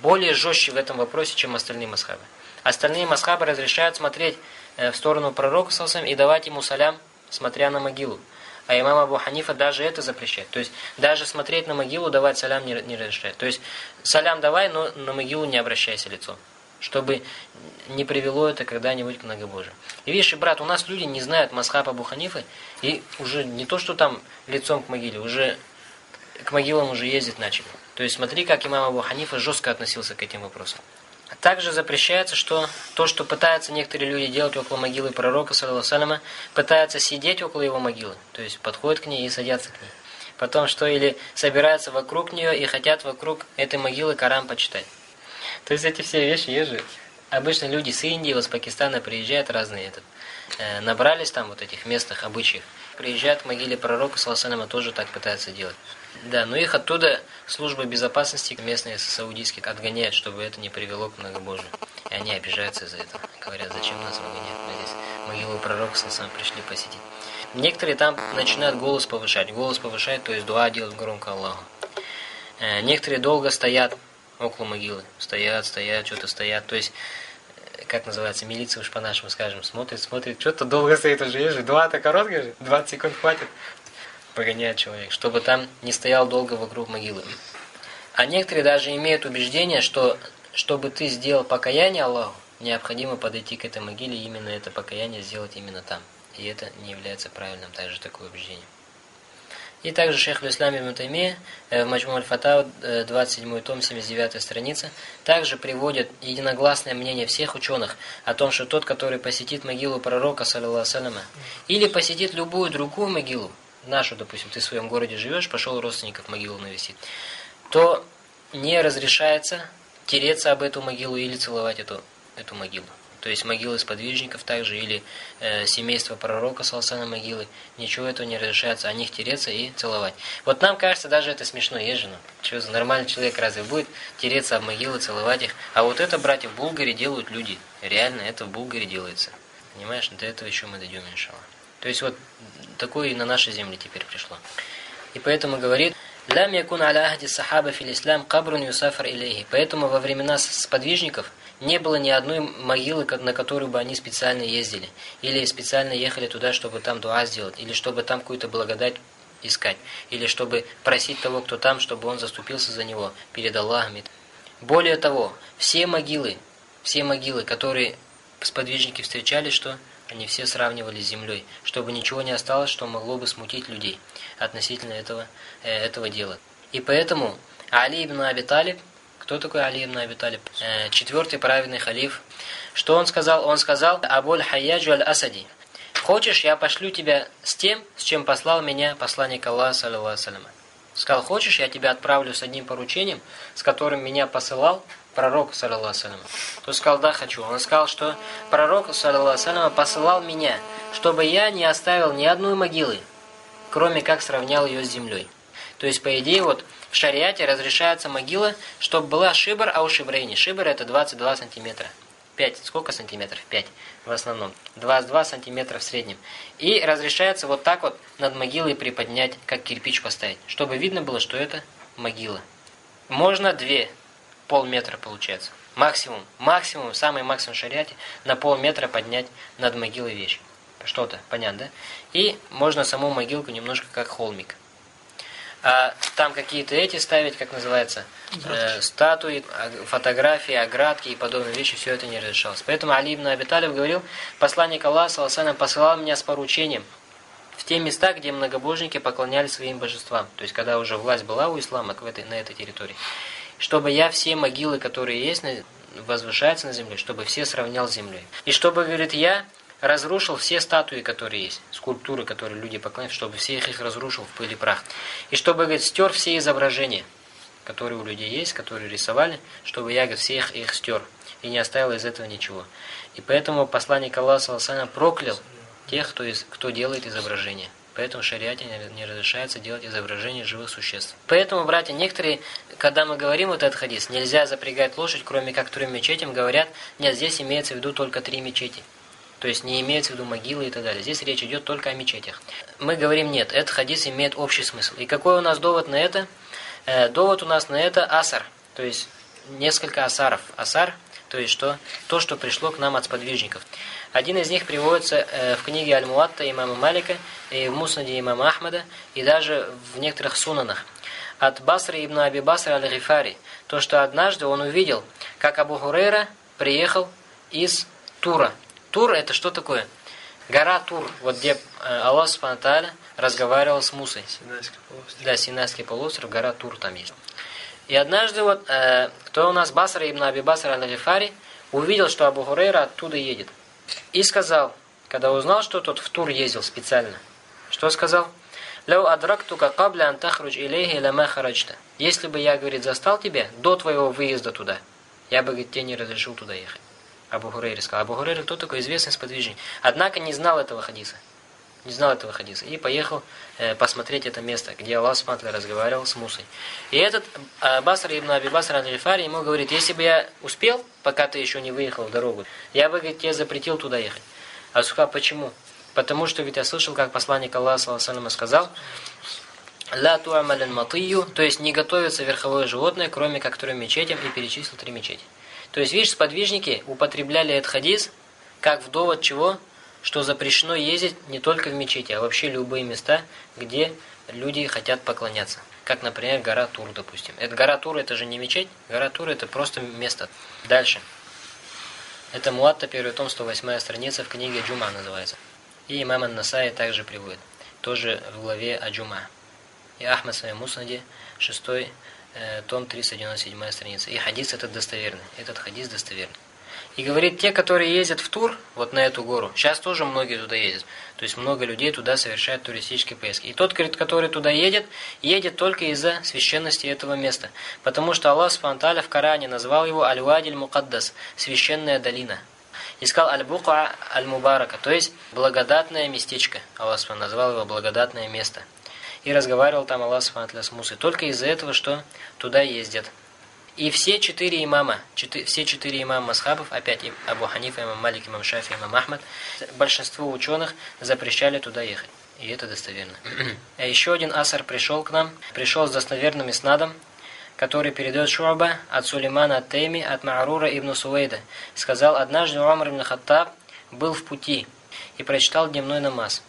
более жестче в этом вопросе, чем остальные масхабы. Остальные масхабы разрешают смотреть э, в сторону пророка и давать ему салям, смотря на могилу. А имам Абу Ханифа даже это запрещает. То есть даже смотреть на могилу, давать салям не, не разрешает. То есть салям давай, но на могилу не обращайся лицом чтобы не привело это когда-нибудь к многобожию. И видишь, брат, у нас люди не знают Масхаба Абу Ханифы, и уже не то, что там лицом к могиле, уже к могилам уже ездить начали. То есть смотри, как имам Абу Ханифа жестко относился к этим вопросам. Также запрещается, что то, что пытаются некоторые люди делать около могилы пророка, саллиллаху пытаются сидеть около его могилы, то есть подходят к ней и садятся к ней. Потом что, или собираются вокруг нее и хотят вокруг этой могилы Коран почитать. То есть эти все вещи есть же. Обычно люди с Индии, из Пакистана приезжают разные, этот, э, набрались там вот этих местных обычаев. Приезжают к могиле пророка, саласалама, тоже так пытаются делать. Да, но их оттуда служба безопасности местные саудийские отгоняют, чтобы это не привело к многобожию. И они обижаются из-за этого. Говорят, зачем нас выгоняют? Мы здесь могилу пророка, саласалама, пришли посетить. Некоторые там начинают голос повышать. Голос повышать, то есть дуа делать громко Аллаху. Э, некоторые долго стоят, около могилы. Стоят, стоят, что-то стоят. То есть, как называется, милиция уж по-нашему скажем, смотрит, смотрит, что-то долго стоит уже, же, два-то короткое же, 20 секунд хватит. Погоняет человек, чтобы там не стоял долго вокруг могилы. А некоторые даже имеют убеждение, что чтобы ты сделал покаяние Аллаху, необходимо подойти к этой могиле именно это покаяние сделать именно там. И это не является правильным, также такое убеждение. И также шейх Ислам Ибн Тайми э, в Маджму Аль-Фатау, 27 э, том, 79 страница, также приводит единогласное мнение всех ученых о том, что тот, который посетит могилу пророка, саллиллаху или посетит любую другую могилу, нашу, допустим, ты в своем городе живешь, пошел родственников могилу навестить, то не разрешается тереться об эту могилу или целовать эту, эту могилу то есть могилы сподвижников также, или э, семейство пророка Салсана могилы, ничего этого не разрешается, о них тереться и целовать. Вот нам кажется, даже это смешно, есть же, ну, что за нормальный человек разве будет тереться об могилы, целовать их? А вот это, братья, в Булгаре делают люди, реально это в Булгаре делается. Понимаешь, до этого еще мы дойдем, иншалла. То есть вот такое и на нашей земле теперь пришло. И поэтому говорит, «Лям якун аля ахди сахаба фил ислам кабрун юсафар илейхи». Поэтому во времена сподвижников не было ни одной могилы, на которую бы они специально ездили. Или специально ехали туда, чтобы там дуа сделать. Или чтобы там какую-то благодать искать. Или чтобы просить того, кто там, чтобы он заступился за него перед Аллахом. Более того, все могилы, все могилы, которые сподвижники встречали, что они все сравнивали с землей, чтобы ничего не осталось, что могло бы смутить людей относительно этого, э, этого дела. И поэтому Али ибн Аби кто такой Али ибн Аби Талиб? Э, четвертый праведный халиф. Что он сказал? Он сказал Абуль Хайяджу аль-Асади. Хочешь, я пошлю тебя с тем, с чем послал меня посланник Аллаха, саллиллаху Сказал, хочешь, я тебя отправлю с одним поручением, с которым меня посылал пророк, саллиллаху То сказал, да, хочу. Он сказал, что пророк, саллиллаху посылал меня, чтобы я не оставил ни одной могилы, кроме как сравнял ее с землей. То есть, по идее, вот в шариате разрешается могила, чтобы была шибр, а у шибрейни. Шибр это 22 сантиметра. 5. Сколько сантиметров? 5 в основном. 22 сантиметра в среднем. И разрешается вот так вот над могилой приподнять, как кирпич поставить, чтобы видно было, что это могила. Можно 2, полметра получается. Максимум, максимум, самый максимум в шариате на полметра поднять над могилой вещь. Что-то, понятно, да? И можно саму могилку немножко как холмик. А там какие-то эти ставить, как называется, э, статуи, а, фотографии, оградки и подобные вещи, все это не разрешалось. Поэтому Али ибн Абиталев говорил, посланник Аллаха, саллаху посылал меня с поручением в те места, где многобожники поклонялись своим божествам. То есть, когда уже власть была у ислама в этой, на этой территории. Чтобы я все могилы, которые есть, возвышаются на земле, чтобы все сравнял с землей. И чтобы, говорит, я разрушил все статуи, которые есть, скульптуры, которые люди поклоняются, чтобы всех их разрушил в пыль и прах. И чтобы, говорит, стер все изображения, которые у людей есть, которые рисовали, чтобы я, говорит, всех их стер и не оставил из этого ничего. И поэтому посланник Аллаха Саласана проклял тех, кто, из, кто делает изображения. Поэтому в шариате не разрешается делать изображения живых существ. Поэтому, братья, некоторые, когда мы говорим вот этот хадис, нельзя запрягать лошадь, кроме как трем мечетям, говорят, нет, здесь имеется в виду только три мечети. То есть не имеется в виду могилы и так далее. Здесь речь идет только о мечетях. Мы говорим, нет, этот хадис имеет общий смысл. И какой у нас довод на это? Э, довод у нас на это асар. То есть несколько асаров. Асар, то есть что? То, что пришло к нам от сподвижников. Один из них приводится э, в книге Аль-Муатта имама Малика, и в Муснаде имама Ахмада, и даже в некоторых сунанах. От Басры ибн Аби Басры аль-Рифари. То, что однажды он увидел, как Абу Хурейра приехал из Тура. Тур это что такое? Гора Тур, вот где э, Аллах Субхану разговаривал с Мусой. Синайский полуостров. Да, Синайский полуостров, гора Тур там есть. И однажды вот, э, кто у нас Басра ибн Аби Басра аль-Гифари, увидел, что Абу Хурейра оттуда едет. И сказал, когда узнал, что тот в Тур ездил специально, что сказал? «Ляу адрактука кабля антахруч илейхи лама хараджта». Если бы я, говорит, застал тебя до твоего выезда туда, я бы, говорит, тебе не разрешил туда ехать. Абу Хурейре сказал. Абу Хурейре кто такой? Известный сподвижник. Однако не знал этого хадиса. Не знал этого хадиса. И поехал э, посмотреть это место, где Аллах Субтитры разговаривал с Мусой. И этот э, Баср ибн Аби Баср аль ему говорит, если бы я успел, пока ты еще не выехал в дорогу, я бы, говорит, тебе запретил туда ехать. А Суха, почему? Потому что, ведь я слышал, как посланник Аллаха сказал, «Ла туамален матию», то есть не готовится верховое животное, кроме как трем мечетям, и перечислил три мечети. То есть, видишь, сподвижники употребляли этот хадис как в довод чего? Что запрещено ездить не только в мечети, а вообще любые места, где люди хотят поклоняться. Как, например, гора Тур, допустим. Это гора Тур, это же не мечеть, гора Тур это просто место. Дальше. Это Муатта, первый том, 108 страница, в книге Джума называется. И имам Ан-Насай также приводит. Тоже в главе Аджума. И Ахмад в своем Муснаде, 6 Э, том 397 страница. И хадис этот достоверный. Этот хадис достоверный. И говорит, те, которые ездят в тур, вот на эту гору, сейчас тоже многие туда ездят. То есть много людей туда совершают туристические поездки. И тот, говорит, который туда едет, едет только из-за священности этого места. Потому что Аллах Субтитры в Коране назвал его Аль-Вадиль Мукаддас, священная долина. И сказал Аль-Бука Аль-Мубарака, то есть благодатное местечко. Аллах Субтитры назвал его благодатное место и разговаривал там Аллах Субхану с Мусой. Только из-за этого, что туда ездят. И все четыре имама, четы, все четыре имама масхабов, опять Абу Ханифа, имам Малик, имам Шафи, имам Ахмад, большинство ученых запрещали туда ехать. И это достоверно. А еще один асар пришел к нам, пришел с достоверным иснадом, который передает Шуаба от Сулеймана от Тейми, от Маарура ибн Суэйда. Сказал, однажды Умар ибн Хаттаб был в пути и прочитал дневной намаз.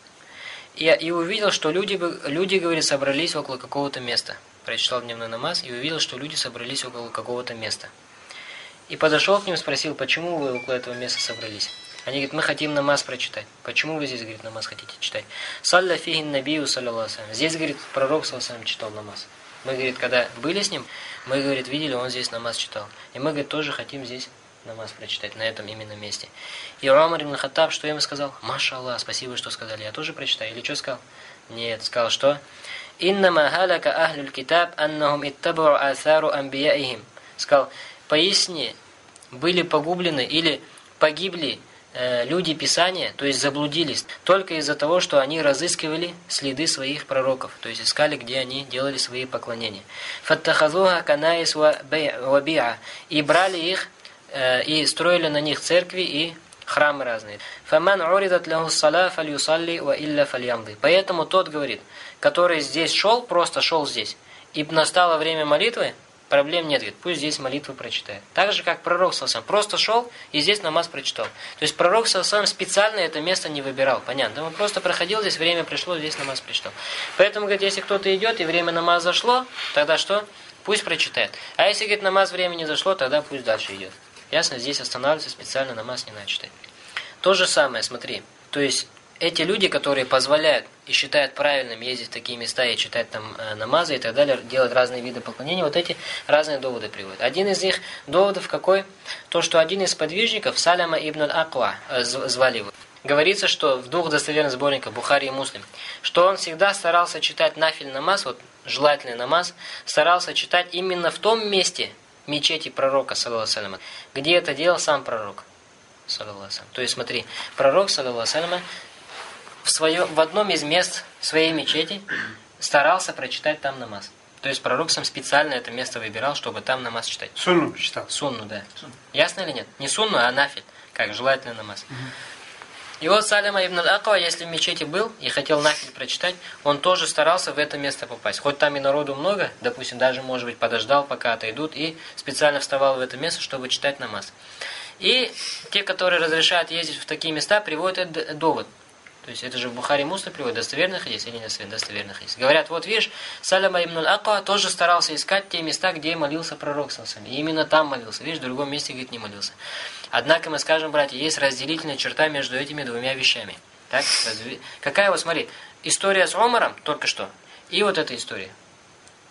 И, и увидел, что люди, люди, говорит, собрались около какого-то места. Прочитал дневной намаз и увидел, что люди собрались около какого-то места. И подошел к ним, спросил, почему вы около этого места собрались? Они говорят, мы хотим намаз прочитать. Почему вы здесь, говорит, намаз хотите читать? Салля фихин набию, саллиллаху Здесь, говорит, пророк, саллиллаху читал намаз. Мы, говорит, когда были с ним, мы, говорит, видели, он здесь намаз читал. И мы, говорит, тоже хотим здесь намаз прочитать на этом именно месте. И Умар ибн Хаттаб, что ему сказал? Маша Аллах, спасибо, что сказали. Я тоже прочитаю. Или что сказал? Нет, сказал, что? Иннама халяка ахлюль китаб аннахум иттабу асару амбияихим. Сказал, поясни, были погублены или погибли э, люди Писания, то есть заблудились, только из-за того, что они разыскивали следы своих пророков, то есть искали, где они делали свои поклонения. Фаттахазуха канаис ва. И брали их и строили на них церкви и храмы разные. Фаман уридат лаху сала фальюсалли ва илля фальямды. Поэтому тот говорит, который здесь шел, просто шел здесь, и настало время молитвы, Проблем нет, говорит, пусть здесь молитву прочитает. Так же, как пророк Сасам просто шел и здесь намаз прочитал. То есть пророк Сасам специально это место не выбирал, понятно? Он просто проходил здесь, время пришло, здесь намаз прочитал. Поэтому, говорит, если кто-то идет и время намаз зашло, тогда что? Пусть прочитает. А если, говорит, намаз времени зашло, тогда пусть дальше идет. Ясно? Здесь останавливаться специально намаз не читать. То же самое, смотри. То есть эти люди, которые позволяют и считают правильным ездить в такие места и читать там э, намазы и так далее, делать разные виды поклонения, вот эти разные доводы приводят. Один из них доводов какой? То, что один из подвижников, Саляма ибн Аква, э, звали его, говорится, что в двух достоверных сборниках Бухари и Муслим, что он всегда старался читать нафиль намаз, вот желательный намаз, старался читать именно в том месте мечети пророка, саллаллаху где это делал сам пророк. То есть смотри, пророк, саллаллаху в, свое, в одном из мест своей мечети старался прочитать там намаз. То есть пророк сам специально это место выбирал, чтобы там намаз читать. Сунну читал? Сунну, да. Сунну. Ясно или нет? Не сунну, а нафиль, как желательный намаз. Угу. И вот Салима ибн Аква, если в мечети был и хотел нафиль прочитать, он тоже старался в это место попасть. Хоть там и народу много, допустим, даже, может быть, подождал, пока отойдут, и специально вставал в это место, чтобы читать намаз. И те, которые разрешают ездить в такие места, приводят этот довод. То есть это же в Бухари Муслим приводит достоверных хадис или не достоверных хадис. Говорят, вот видишь, Саляма ибн Аква тоже старался искать те места, где молился пророк Сасам. И именно там молился. Видишь, в другом месте, говорит, не молился. Однако мы скажем, братья, есть разделительная черта между этими двумя вещами. Так? Какая вот, смотри, история с Омаром только что, и вот эта история.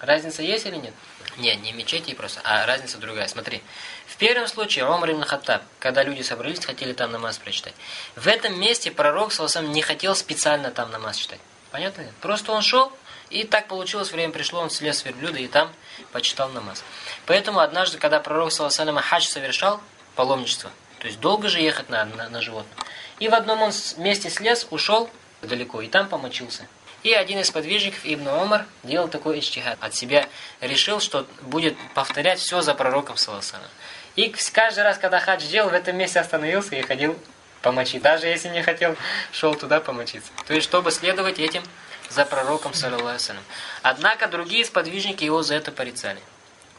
Разница есть или нет? Нет, не мечети просто, а разница другая. Смотри, в первом случае Омар ибн Хаттаб, когда люди собрались, хотели там намаз прочитать. В этом месте пророк Саласам не хотел специально там намаз читать. Понятно? Просто он шел, и так получилось, время пришло, он слез с верблюда и там почитал намаз. Поэтому однажды, когда пророк Саласам хадж совершал, паломничество, то есть долго же ехать надо на, на животном. И в одном он месте слез, ушел далеко, и там помочился. И один из подвижников, Ибн Умар, делал такой ичтихад. От себя решил, что будет повторять все за пророком Саласана. И каждый раз, когда хадж делал, в этом месте остановился и ходил помочить. Даже если не хотел, шел туда помочиться. То есть, чтобы следовать этим за пророком, саллиллаху Однако другие сподвижники его за это порицали.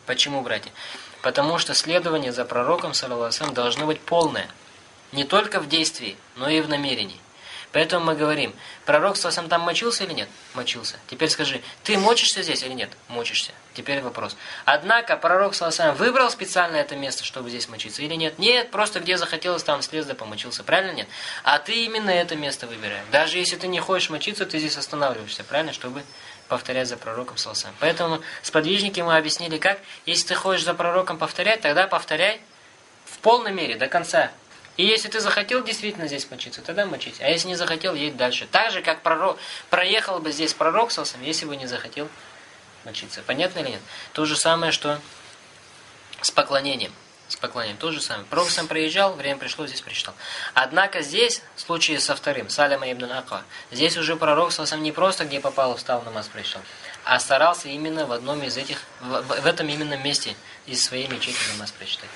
Почему, братья? Потому что следование за пророком, саллиллаху должно быть полное. Не только в действии, но и в намерении. Поэтому мы говорим, пророк сам там мочился или нет? Мочился. Теперь скажи, ты мочишься здесь или нет? Мочишься. Теперь вопрос. Однако пророк сам выбрал специально это место, чтобы здесь мочиться или нет? Нет, просто где захотелось, там слез да помочился. Правильно нет? А ты именно это место выбираешь. Даже если ты не хочешь мочиться, ты здесь останавливаешься. Правильно? Чтобы повторять за пророком Салсам. Поэтому сподвижники мы объяснили как. Если ты хочешь за пророком повторять, тогда повторяй в полной мере, до конца. И если ты захотел действительно здесь мочиться, тогда мочись. А если не захотел, едь дальше. Так же, как пророк, проехал бы здесь пророк сосом, если бы не захотел мочиться. Понятно или нет? То же самое, что с поклонением. С поклонением то же самое. Пророк сам проезжал, время пришло, здесь прочитал. Однако здесь, в случае со вторым, Саляма ибн Аква, здесь уже пророк сам не просто где попал, встал, намаз прочитал, а старался именно в одном из этих, в, в этом именно месте из своей мечети намаз прочитать.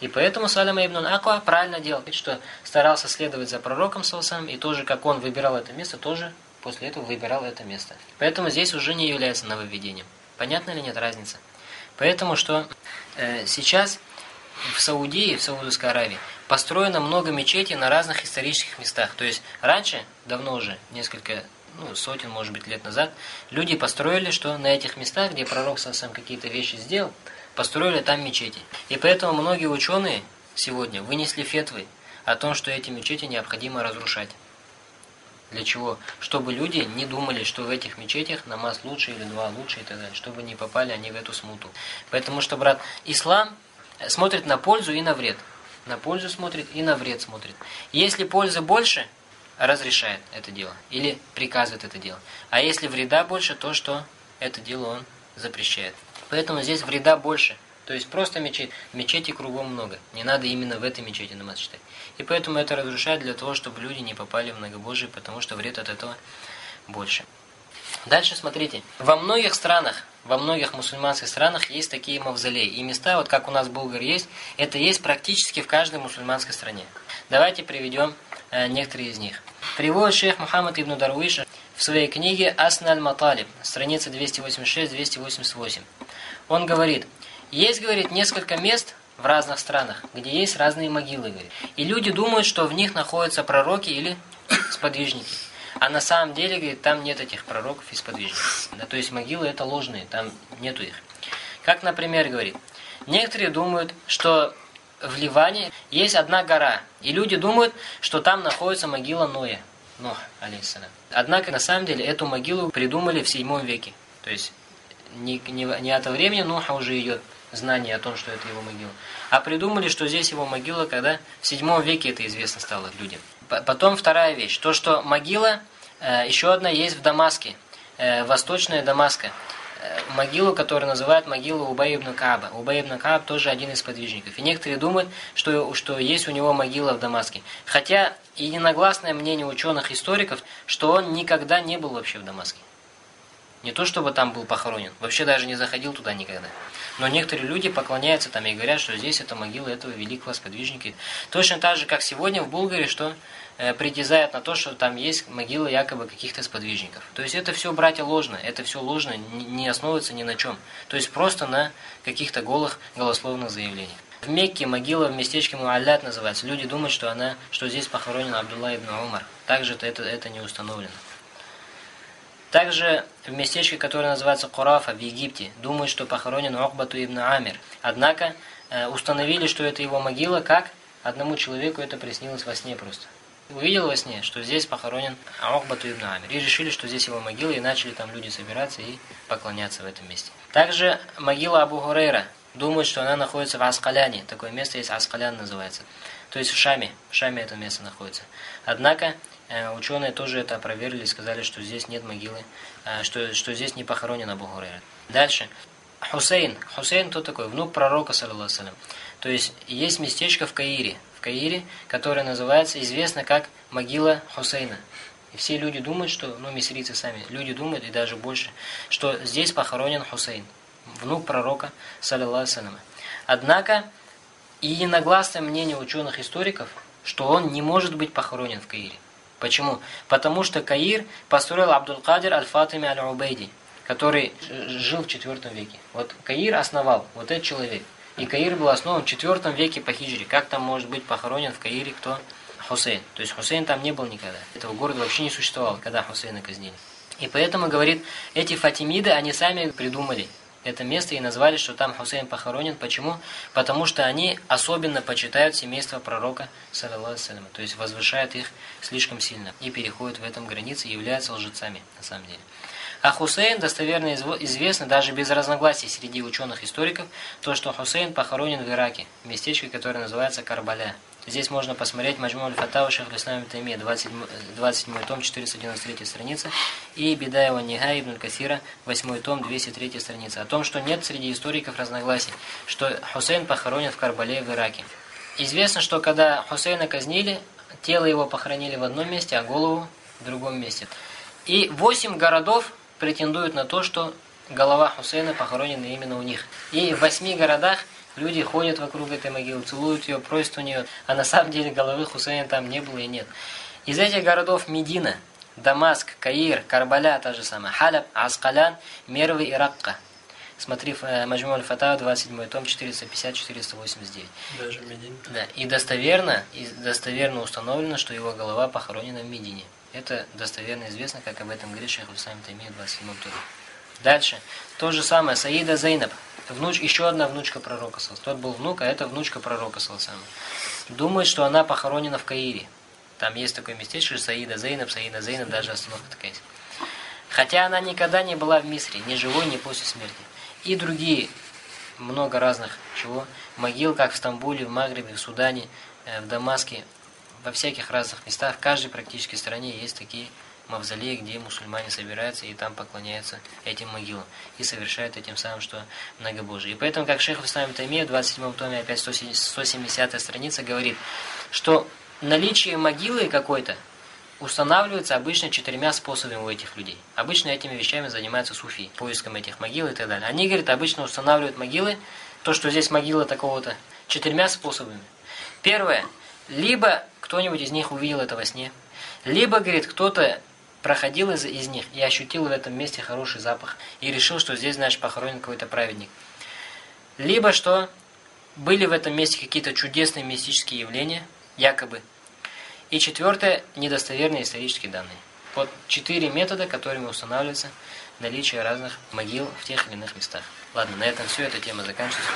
И поэтому Салама ибн Аква правильно делал, что старался следовать за пророком Саусам, и тоже, как он выбирал это место, тоже после этого выбирал это место. Поэтому здесь уже не является нововведением. Понятно ли нет разница? Поэтому что э, сейчас в Саудии, в Саудовской Аравии, построено много мечетей на разных исторических местах. То есть раньше, давно уже, несколько ну, сотен, может быть, лет назад, люди построили, что на этих местах, где пророк сам какие-то вещи сделал, построили там мечети. И поэтому многие ученые сегодня вынесли фетвы о том, что эти мечети необходимо разрушать. Для чего? Чтобы люди не думали, что в этих мечетях намаз лучше или два лучше и так далее. Чтобы не попали они в эту смуту. Потому что, брат, ислам смотрит на пользу и на вред. На пользу смотрит и на вред смотрит. Если пользы больше, разрешает это дело. Или приказывает это дело. А если вреда больше, то что это дело он запрещает. Поэтому здесь вреда больше. То есть просто мечеть. Мечети кругом много. Не надо именно в этой мечети намаз читать. И поэтому это разрушает для того, чтобы люди не попали в многобожие, потому что вред от этого больше. Дальше смотрите. Во многих странах, во многих мусульманских странах есть такие мавзолеи. И места, вот как у нас в Булгар есть, это есть практически в каждой мусульманской стране. Давайте приведем э, некоторые из них. Приводит шейх Мухаммад ибн Дарвиша в своей книге «Асна аль-Маталиб», страница 286-288. Он говорит, Есть, говорит, несколько мест в разных странах, где есть разные могилы, говорит. И люди думают, что в них находятся пророки или сподвижники. А на самом деле, говорит, там нет этих пророков и сподвижников. Да, то есть могилы это ложные, там нету их. Как, например, говорит, некоторые думают, что в Ливане есть одна гора, и люди думают, что там находится могила Ноя. Нох, алейхиссалям. Однако, на самом деле, эту могилу придумали в 7 веке. То есть, не, не, не от времени Ноха уже идет знание о том, что это его могила. А придумали, что здесь его могила, когда в 7 веке это известно стало людям. Потом вторая вещь. То, что могила, еще одна есть в Дамаске. Э, восточная Дамаска. Э, могилу, которую называют могилу Убай ибн Кааба. Убай ибн Кааб тоже один из подвижников. И некоторые думают, что, что есть у него могила в Дамаске. Хотя единогласное мнение ученых-историков, что он никогда не был вообще в Дамаске. Не то, чтобы там был похоронен. Вообще даже не заходил туда никогда. Но некоторые люди поклоняются там и говорят, что здесь это могила этого великого сподвижника. Точно так же, как сегодня в Булгарии, что э, притязают на то, что там есть могила якобы каких-то сподвижников. То есть это все, братья, ложно. Это все ложно, не основывается ни на чем. То есть просто на каких-то голых голословных заявлениях. В Мекке могила в местечке Муаллят называется. Люди думают, что она, что здесь похоронен Абдулла ибн Умар. Также -то это, это не установлено. Также в местечке, которое называется Курафа в Египте, думают, что похоронен Ухбату ибн Амир. Однако э, установили, что это его могила, как одному человеку это приснилось во сне просто. Увидел во сне, что здесь похоронен Ухбату ибн Амир. И решили, что здесь его могила, и начали там люди собираться и поклоняться в этом месте. Также могила Абу Хурейра. Думают, что она находится в Аскаляне. Такое место есть, Аскалян называется. То есть в Шаме. В Шаме это место находится. Однако Э, ученые тоже это опровергли, сказали, что здесь нет могилы, э, что, что здесь не похоронен Абу Хурайра. Дальше. Хусейн. Хусейн кто такой? Внук пророка, саллиллаху То есть, есть местечко в Каире, Каире, которое называется, известно как могила Хусейна. И все люди думают, что, ну, миссирийцы сами, люди думают, и даже больше, что здесь похоронен Хусейн, внук пророка, саллиллаху Однако, единогласное мнение ученых-историков, что он не может быть похоронен в Каире. Почему? Потому что Каир построил Абдул-Кадир Аль-Фатими Аль-Убейди, который жил в IV веке. Вот Каир основал, вот этот человек. И Каир был основан в IV веке по хиджре. Как там может быть похоронен в Каире кто? Хусейн. То есть Хусейн там не был никогда. Этого города вообще не существовало, когда Хусейна казнили. И поэтому, говорит, эти фатимиды, они сами придумали это место и назвали, что там Хусейн похоронен. Почему? Потому что они особенно почитают семейство пророка, саллиллаху то есть возвышают их слишком сильно и переходят в этом границы и являются лжецами, на самом деле. А Хусейн достоверно известно даже без разногласий среди ученых-историков, то, что Хусейн похоронен в Ираке, в местечке, которое называется Карбаля. Здесь можно посмотреть Маджмуль Фатава Шахр Ислам Тайми, 27, 27 том, 493 страница, и Бедаева Нига Ибн Касира, 8 том, 203 страница, о том, что нет среди историков разногласий, что Хусейн похоронен в Карбале в Ираке. Известно, что когда Хусейна казнили, тело его похоронили в одном месте, а голову в другом месте. И восемь городов претендуют на то, что голова Хусейна похоронена именно у них. И в восьми городах Люди ходят вокруг этой могилы, целуют ее, просят у нее, а на самом деле головы Хусейна там не было и нет. Из этих городов Медина, Дамаск, Каир, Карбаля, та же самая, Халяб, Аскалян, Мервы и Ракка. Смотри, э, Маджму аль-Фатава, 27 том, 450-489. Даже Медина. Да, и достоверно, и достоверно установлено, что его голова похоронена в Медине. Это достоверно известно, как об этом говорит Шейх Хусайм Таймия 27 томе. Дальше. То же самое, Саида Зайнаб внуч, еще одна внучка пророка Тот был внук, а это внучка пророка Салсама. Думает, что она похоронена в Каире. Там есть такое местечко, Саида Зейнаб, Саида Зейнаб, даже остановка такая есть. Хотя она никогда не была в Мисре, ни живой, ни после смерти. И другие, много разных чего, могил, как в Стамбуле, в Магрибе, в Судане, э, в Дамаске, во всяких разных местах, в каждой практически стране есть такие мавзолей, где мусульмане собираются и там поклоняются этим могилам. И совершают этим самым, что многобожие. И поэтому, как шейх Ислам Таймия в 27 томе, опять 170 страница, говорит, что наличие могилы какой-то устанавливается обычно четырьмя способами у этих людей. Обычно этими вещами занимаются суфи, поиском этих могил и так далее. Они, говорят, обычно устанавливают могилы, то, что здесь могила такого-то, четырьмя способами. Первое. Либо кто-нибудь из них увидел это во сне, либо, говорит, кто-то проходил из, из них и ощутил в этом месте хороший запах, и решил, что здесь, знаешь, похоронен какой-то праведник. Либо что были в этом месте какие-то чудесные мистические явления, якобы. И четвертое – недостоверные исторические данные. Вот четыре метода, которыми устанавливается наличие разных могил в тех или иных местах. Ладно, на этом все, эта тема заканчивается.